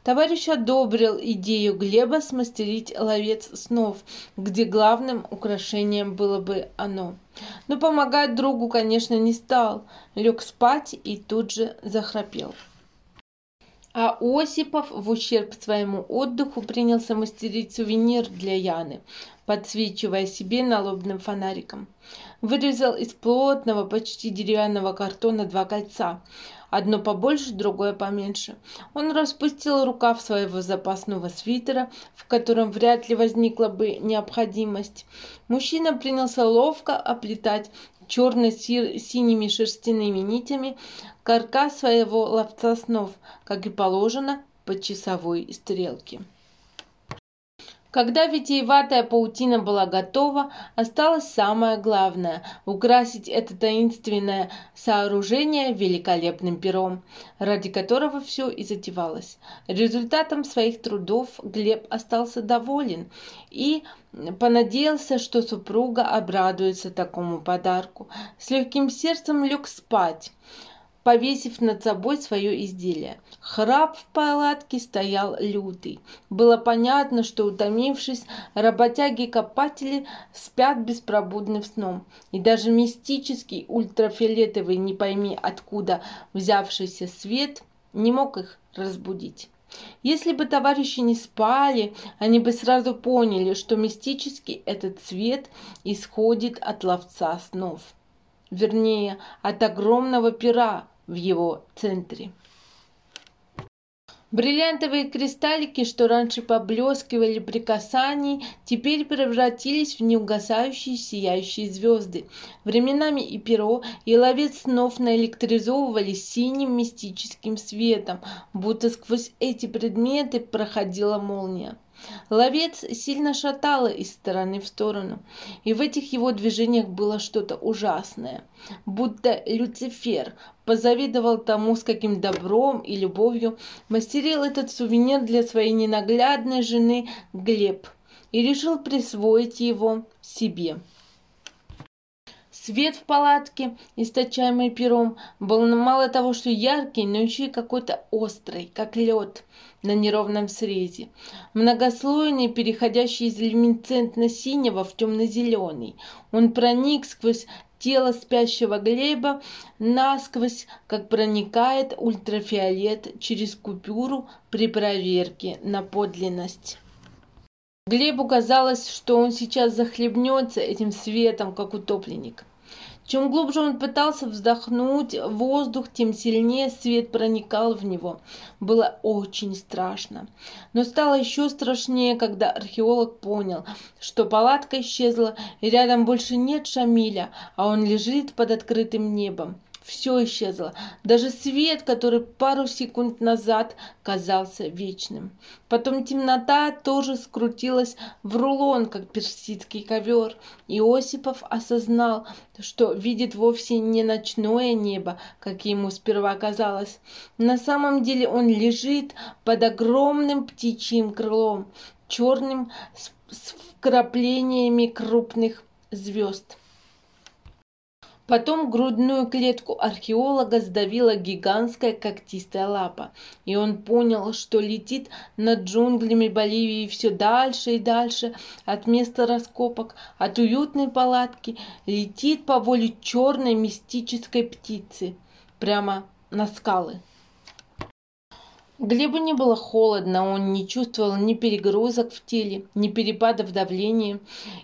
Товарищ одобрил идею Глеба смастерить ловец снов, где главным украшением было бы оно. Но помогать другу, конечно, не стал, лег спать и тут же захрапел. А Осипов в ущерб своему отдыху принялся мастерить сувенир для Яны, подсвечивая себе налобным фонариком. Вырезал из плотного, почти деревянного картона два кольца, одно побольше, другое поменьше. Он распустил рукав своего запасного свитера, в котором вряд ли возникла бы необходимость. Мужчина принялся ловко оплетать черно-синими шерстяными нитями каркас своего ловца снов, как и положено по часовой стрелке. Когда витиеватая паутина была готова, осталось самое главное – украсить это таинственное сооружение великолепным пером, ради которого все и затевалось. Результатом своих трудов Глеб остался доволен и понадеялся, что супруга обрадуется такому подарку. С легким сердцем лег спать повесив над собой свое изделие. Храп в палатке стоял лютый. Было понятно, что, утомившись, работяги-копатели спят беспробудным сном. И даже мистический ультрафиолетовый, не пойми откуда взявшийся свет, не мог их разбудить. Если бы товарищи не спали, они бы сразу поняли, что мистический этот цвет исходит от ловца снов. Вернее, от огромного пера, в его центре. Бриллиантовые кристаллики, что раньше поблескивали при касании, теперь превратились в неугасающие сияющие звезды. Временами и перо, и ловец снов наэлектризовывали синим мистическим светом, будто сквозь эти предметы проходила молния. Ловец сильно шатало из стороны в сторону, и в этих его движениях было что-то ужасное, будто Люцифер позавидовал тому, с каким добром и любовью мастерил этот сувенир для своей ненаглядной жены Глеб и решил присвоить его себе. Свет в палатке, источаемый пером, был мало того, что яркий, но еще и какой-то острый, как лед на неровном срезе. Многослойный, переходящий из люминесцентно-синего в темно-зеленый. Он проник сквозь тело спящего Глеба насквозь, как проникает ультрафиолет через купюру при проверке на подлинность. Глебу казалось, что он сейчас захлебнется этим светом, как утопленник. Чем глубже он пытался вздохнуть воздух, тем сильнее свет проникал в него. Было очень страшно. Но стало еще страшнее, когда археолог понял, что палатка исчезла, и рядом больше нет Шамиля, а он лежит под открытым небом. Все исчезло, даже свет, который пару секунд назад казался вечным. Потом темнота тоже скрутилась в рулон, как персидский ковер. И Осипов осознал, что видит вовсе не ночное небо, как ему сперва казалось. На самом деле он лежит под огромным птичьим крылом, черным с, с вкраплениями крупных звезд. Потом грудную клетку археолога сдавила гигантская когтистая лапа, и он понял, что летит над джунглями Боливии все дальше и дальше от места раскопок, от уютной палатки, летит по воле черной мистической птицы прямо на скалы. Глебу не было холодно, он не чувствовал ни перегрузок в теле, ни перепадов давления,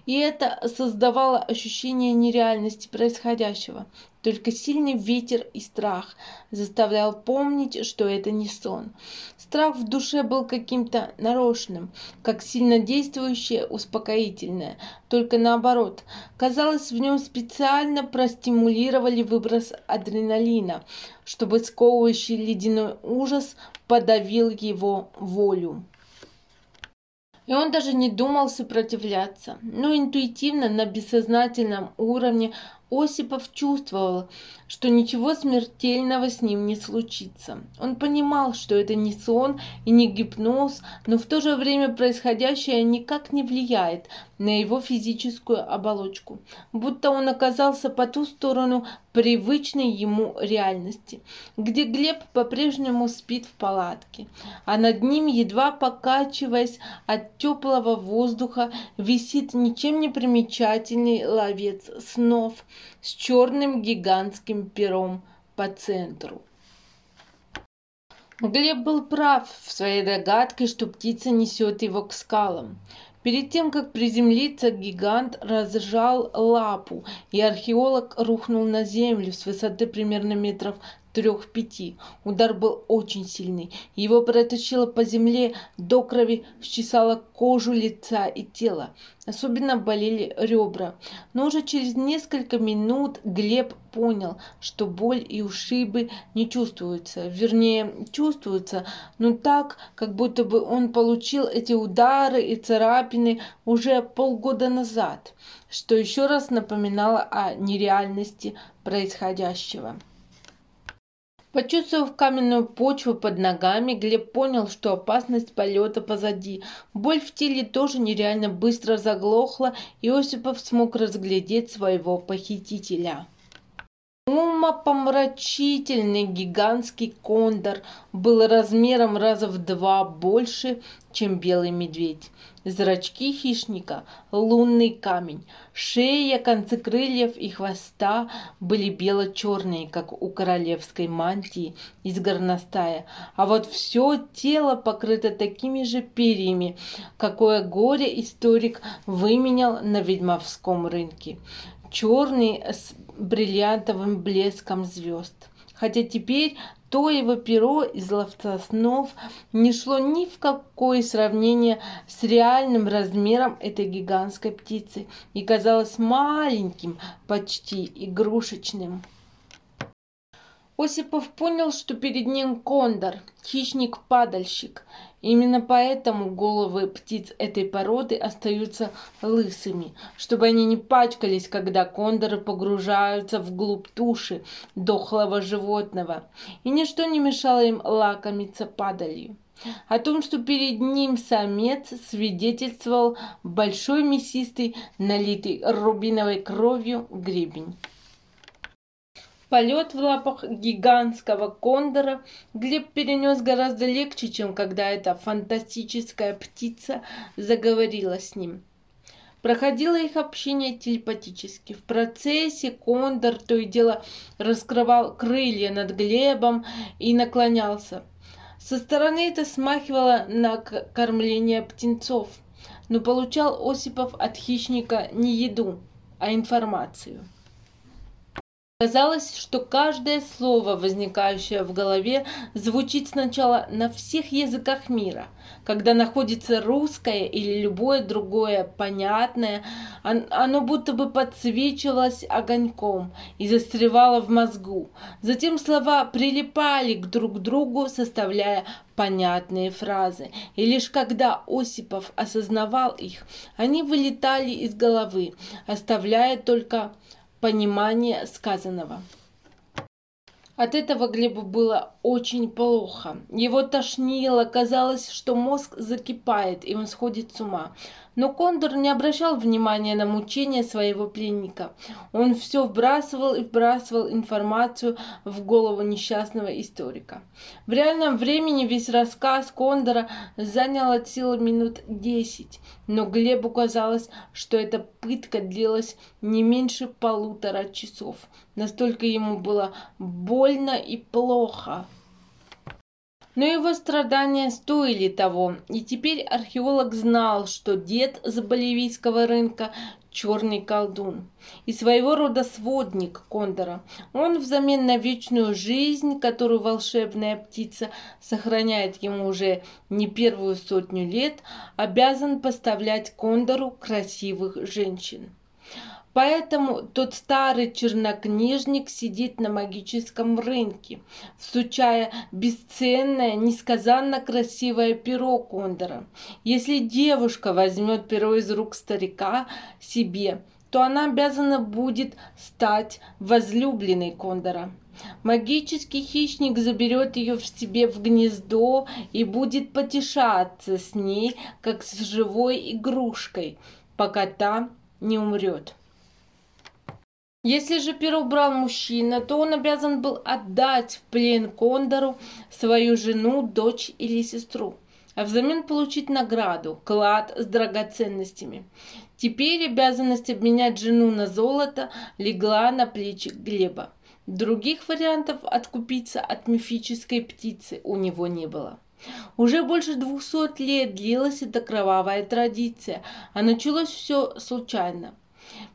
и это создавало ощущение нереальности происходящего. Только сильный ветер и страх заставлял помнить, что это не сон. Страх в душе был каким-то нарочным, как сильно действующее успокоительное, только наоборот. Казалось, в нем специально простимулировали выброс адреналина, чтобы сковывающий ледяной ужас подавил его волю. И он даже не думал сопротивляться, но интуитивно на бессознательном уровне Осипов чувствовал, что ничего смертельного с ним не случится. Он понимал, что это не сон и не гипноз, но в то же время происходящее никак не влияет на его физическую оболочку, будто он оказался по ту сторону привычной ему реальности, где Глеб по-прежнему спит в палатке, а над ним, едва покачиваясь от теплого воздуха, висит ничем не примечательный ловец снов – с черным гигантским пером по центру. Глеб был прав в своей догадке, что птица несет его к скалам. Перед тем, как приземлиться, гигант разжал лапу, и археолог рухнул на землю с высоты примерно метров трех-пяти. Удар был очень сильный. Его протащило по земле до крови, счесало кожу лица и тела. Особенно болели ребра. Но уже через несколько минут Глеб понял, что боль и ушибы не чувствуются. Вернее, чувствуются, но так, как будто бы он получил эти удары и царапины уже полгода назад, что еще раз напоминало о нереальности происходящего. Почувствовав каменную почву под ногами, Глеб понял, что опасность полета позади. Боль в теле тоже нереально быстро заглохла, и Осипов смог разглядеть своего похитителя. Умопомрачительный гигантский кондор был размером раза в два больше, чем белый медведь. Зрачки хищника – лунный камень. Шея, концы крыльев и хвоста были бело-черные, как у королевской мантии из горностая. А вот все тело покрыто такими же перьями, какое горе-историк выменял на ведьмовском рынке. Черный с бриллиантовым блеском звезд. Хотя теперь то его перо из ловца снов не шло ни в какое сравнение с реальным размером этой гигантской птицы и казалось маленьким, почти игрушечным. Осипов понял, что перед ним кондор, хищник-падальщик. Именно поэтому головы птиц этой породы остаются лысыми, чтобы они не пачкались, когда кондоры погружаются вглубь туши дохлого животного, и ничто не мешало им лакомиться падалью. О том, что перед ним самец, свидетельствовал большой мясистый, налитый рубиновой кровью гребень. Полет в лапах гигантского кондора Глеб перенес гораздо легче, чем когда эта фантастическая птица заговорила с ним. Проходило их общение телепатически. В процессе кондор то и дело раскрывал крылья над Глебом и наклонялся. Со стороны это смахивало на кормление птенцов, но получал Осипов от хищника не еду, а информацию. Казалось, что каждое слово, возникающее в голове, звучит сначала на всех языках мира. Когда находится русское или любое другое понятное, оно будто бы подсвечивалось огоньком и застревало в мозгу. Затем слова прилипали к друг другу, составляя понятные фразы. И лишь когда Осипов осознавал их, они вылетали из головы, оставляя только понимание сказанного. От этого Глебу было очень плохо. Его тошнило, казалось, что мозг закипает, и он сходит с ума. Но Кондор не обращал внимания на мучения своего пленника. Он все вбрасывал и вбрасывал информацию в голову несчастного историка. В реальном времени весь рассказ Кондора занял от силы минут десять, но Глебу казалось, что эта пытка длилась не меньше полутора часов. Настолько ему было больно и плохо. Но его страдания стоили того, и теперь археолог знал, что дед с боливийского рынка – черный колдун и своего рода сводник Кондора. Он взамен на вечную жизнь, которую волшебная птица сохраняет ему уже не первую сотню лет, обязан поставлять Кондору красивых женщин. Поэтому тот старый чернокнижник сидит на магическом рынке, всучая бесценное, несказанно красивое перо Кондора. Если девушка возьмет перо из рук старика себе, то она обязана будет стать возлюбленной Кондора. Магический хищник заберет ее в себе в гнездо и будет потешаться с ней, как с живой игрушкой, пока та не умрет. Если же перо брал мужчина, то он обязан был отдать в плен Кондору свою жену, дочь или сестру, а взамен получить награду, клад с драгоценностями. Теперь обязанность обменять жену на золото легла на плечи Глеба. Других вариантов откупиться от мифической птицы у него не было. Уже больше двухсот лет длилась эта кровавая традиция, а началось все случайно.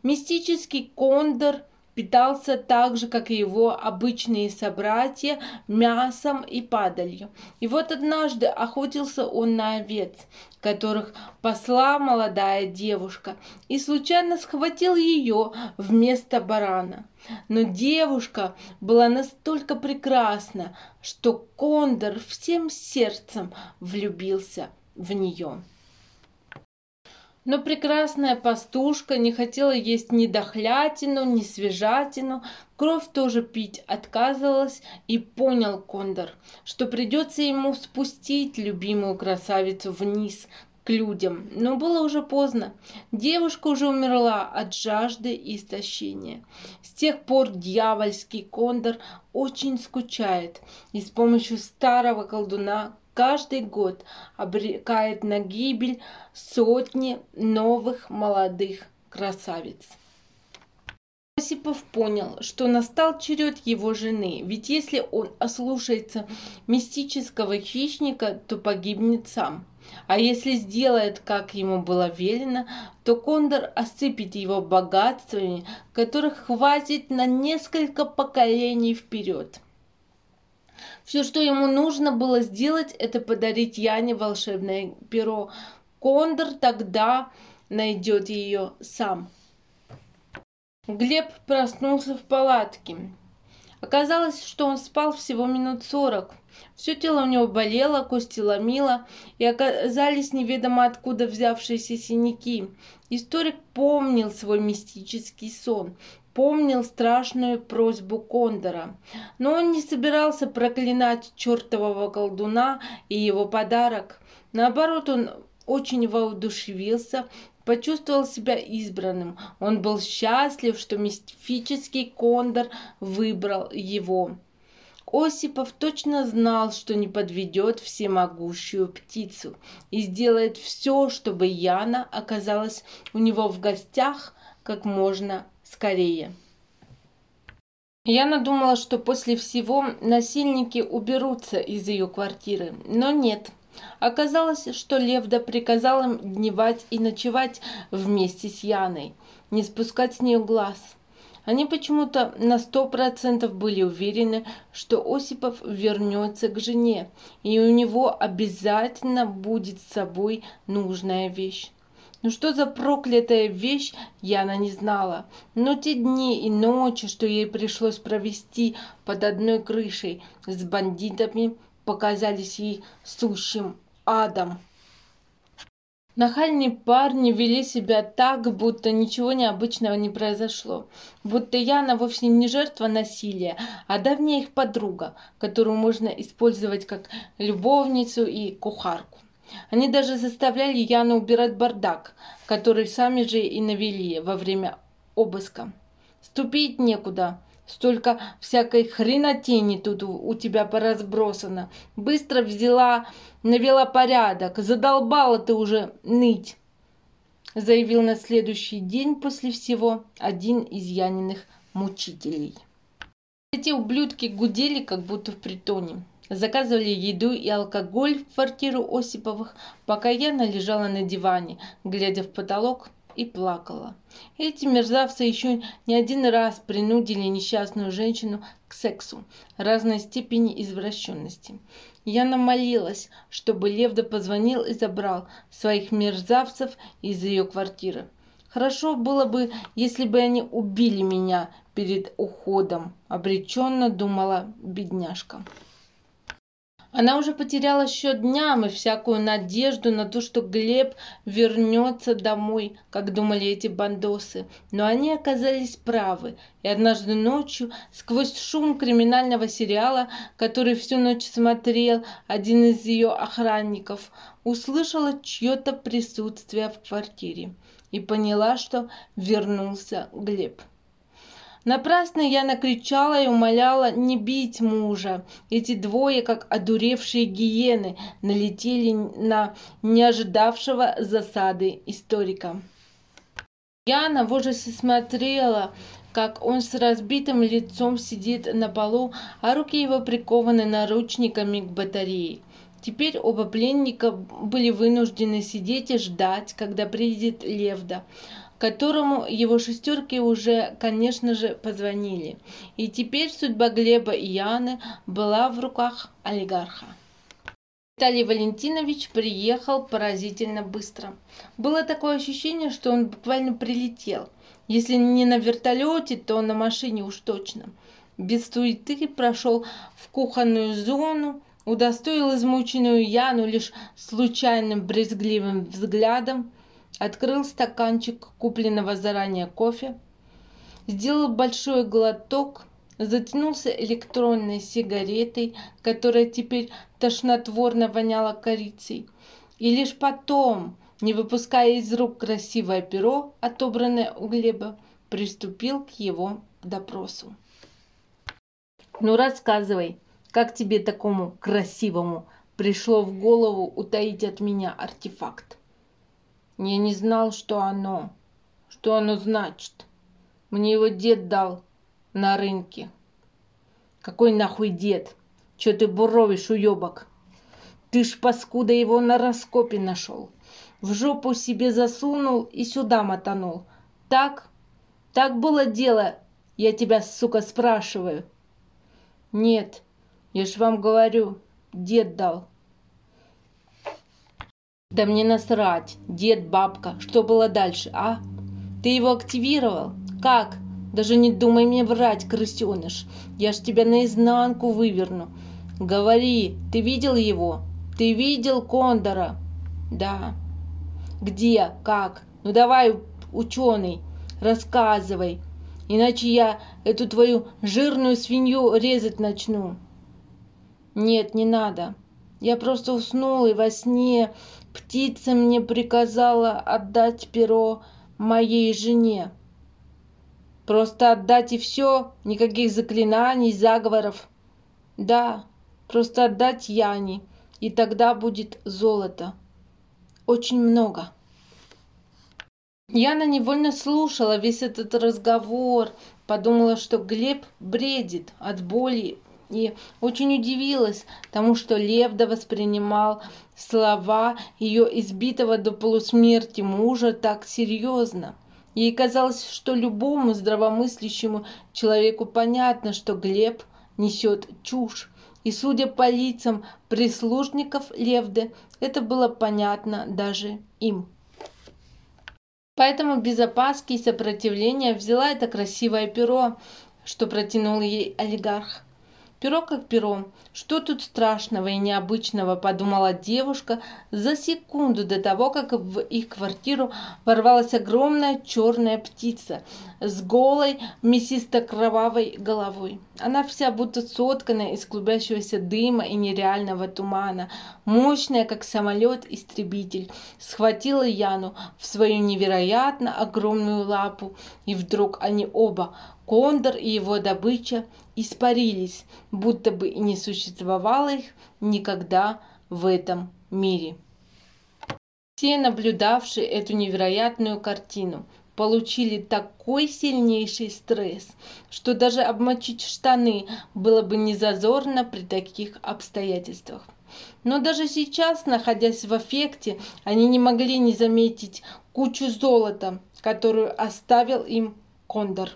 Мистический кондор питался так же, как и его обычные собратья, мясом и падалью. И вот однажды охотился он на овец, которых посла молодая девушка, и случайно схватил ее вместо барана. Но девушка была настолько прекрасна, что Кондор всем сердцем влюбился в нее. Но прекрасная пастушка не хотела есть ни дохлятину, ни свежатину, кровь тоже пить отказывалась, и понял Кондор, что придется ему спустить любимую красавицу вниз к людям. Но было уже поздно. Девушка уже умерла от жажды и истощения. С тех пор дьявольский Кондор очень скучает и с помощью старого колдуна каждый год обрекает на гибель сотни новых молодых красавиц. Осипов понял, что настал черед его жены, ведь если он ослушается мистического хищника, то погибнет сам. А если сделает, как ему было велено, то Кондор осыпет его богатствами, которых хватит на несколько поколений вперед. Все, что ему нужно было сделать, это подарить Яне волшебное перо. Кондор тогда найдет ее сам. Глеб проснулся в палатке. Оказалось, что он спал всего минут сорок. Все тело у него болело, кости ломило, и оказались неведомо откуда взявшиеся синяки. Историк помнил свой мистический сон, помнил страшную просьбу Кондора. Но он не собирался проклинать чертового колдуна и его подарок. Наоборот, он очень воодушевился, почувствовал себя избранным. Он был счастлив, что мистический кондор выбрал его. Осипов точно знал, что не подведет всемогущую птицу и сделает все, чтобы Яна оказалась у него в гостях как можно скорее. Яна думала, что после всего насильники уберутся из ее квартиры, но нет. Оказалось, что Левда приказал им дневать и ночевать вместе с Яной, не спускать с нее глаз. Они почему-то на сто процентов были уверены, что Осипов вернется к жене, и у него обязательно будет с собой нужная вещь. Ну что за проклятая вещь, Яна не знала. Но те дни и ночи, что ей пришлось провести под одной крышей с бандитами, показались ей сущим адом. Нахальные парни вели себя так, будто ничего необычного не произошло. Будто Яна вовсе не жертва насилия, а давняя их подруга, которую можно использовать как любовницу и кухарку. Они даже заставляли Яну убирать бардак, который сами же и навели во время обыска. Ступить некуда. Столько всякой хренотени тут у тебя поразбросано. Быстро взяла, навела порядок. Задолбала ты уже ныть. Заявил на следующий день после всего один из Яниных мучителей. Эти ублюдки гудели, как будто в притоне. Заказывали еду и алкоголь в квартиру Осиповых, пока Яна лежала на диване, глядя в потолок и плакала. Эти мерзавцы еще не один раз принудили несчастную женщину к сексу разной степени извращенности. Яна молилась, чтобы Левда позвонил и забрал своих мерзавцев из ее квартиры. Хорошо было бы, если бы они убили меня перед уходом, обреченно думала бедняжка. Она уже потеряла счет дням и всякую надежду на то, что Глеб вернется домой, как думали эти бандосы. Но они оказались правы, и однажды ночью, сквозь шум криминального сериала, который всю ночь смотрел один из ее охранников, услышала чье-то присутствие в квартире и поняла, что вернулся Глеб. Напрасно я накричала и умоляла не бить мужа. Эти двое, как одуревшие гиены, налетели на неожидавшего засады историка. Яна в ужасе смотрела, как он с разбитым лицом сидит на полу, а руки его прикованы наручниками к батарее. Теперь оба пленника были вынуждены сидеть и ждать, когда приедет Левда которому его шестерки уже, конечно же, позвонили. И теперь судьба Глеба и Яны была в руках олигарха. Виталий Валентинович приехал поразительно быстро. Было такое ощущение, что он буквально прилетел. Если не на вертолете, то на машине уж точно. Без суеты прошел в кухонную зону, удостоил измученную Яну лишь случайным брезгливым взглядом, открыл стаканчик купленного заранее кофе, сделал большой глоток, затянулся электронной сигаретой, которая теперь тошнотворно воняла корицей, и лишь потом, не выпуская из рук красивое перо, отобранное у Глеба, приступил к его допросу. «Ну, рассказывай, как тебе такому красивому пришло в голову утаить от меня артефакт?» «Я не знал, что оно, что оно значит. Мне его дед дал на рынке. Какой нахуй дед? Че ты буровишь, уебок? Ты ж, паскуда, его на раскопе нашел. В жопу себе засунул и сюда мотанул. Так? Так было дело, я тебя, сука, спрашиваю. Нет, я ж вам говорю, дед дал. Да мне насрать, дед, бабка, что было дальше, а? Ты его активировал? Как? Даже не думай мне врать, крысеныш. Я ж тебя наизнанку выверну. Говори, ты видел его? Ты видел Кондора? Да. Где? Как? Ну давай, ученый, рассказывай. Иначе я эту твою жирную свинью резать начну. Нет, не надо. Я просто уснул, и во сне птица мне приказала отдать перо моей жене. Просто отдать и все, никаких заклинаний, заговоров. Да, просто отдать Яне, и тогда будет золото. Очень много. Яна невольно слушала весь этот разговор, подумала, что Глеб бредит от боли и очень удивилась тому, что Левда воспринимал слова ее избитого до полусмерти мужа так серьезно. Ей казалось, что любому здравомыслящему человеку понятно, что Глеб несет чушь. И судя по лицам прислужников Левды, это было понятно даже им. Поэтому без опаски и сопротивления взяла это красивое перо, что протянул ей олигарх. Перо как перо. Что тут страшного и необычного, подумала девушка за секунду до того, как в их квартиру ворвалась огромная черная птица с голой мясисто-кровавой головой. Она вся будто сотканная из клубящегося дыма и нереального тумана, мощная, как самолет-истребитель, схватила Яну в свою невероятно огромную лапу, и вдруг они оба Кондор и его добыча испарились, будто бы и не существовало их никогда в этом мире. Все наблюдавшие эту невероятную картину получили такой сильнейший стресс, что даже обмочить штаны было бы незазорно при таких обстоятельствах. Но даже сейчас, находясь в эффекте, они не могли не заметить кучу золота, которую оставил им Кондор.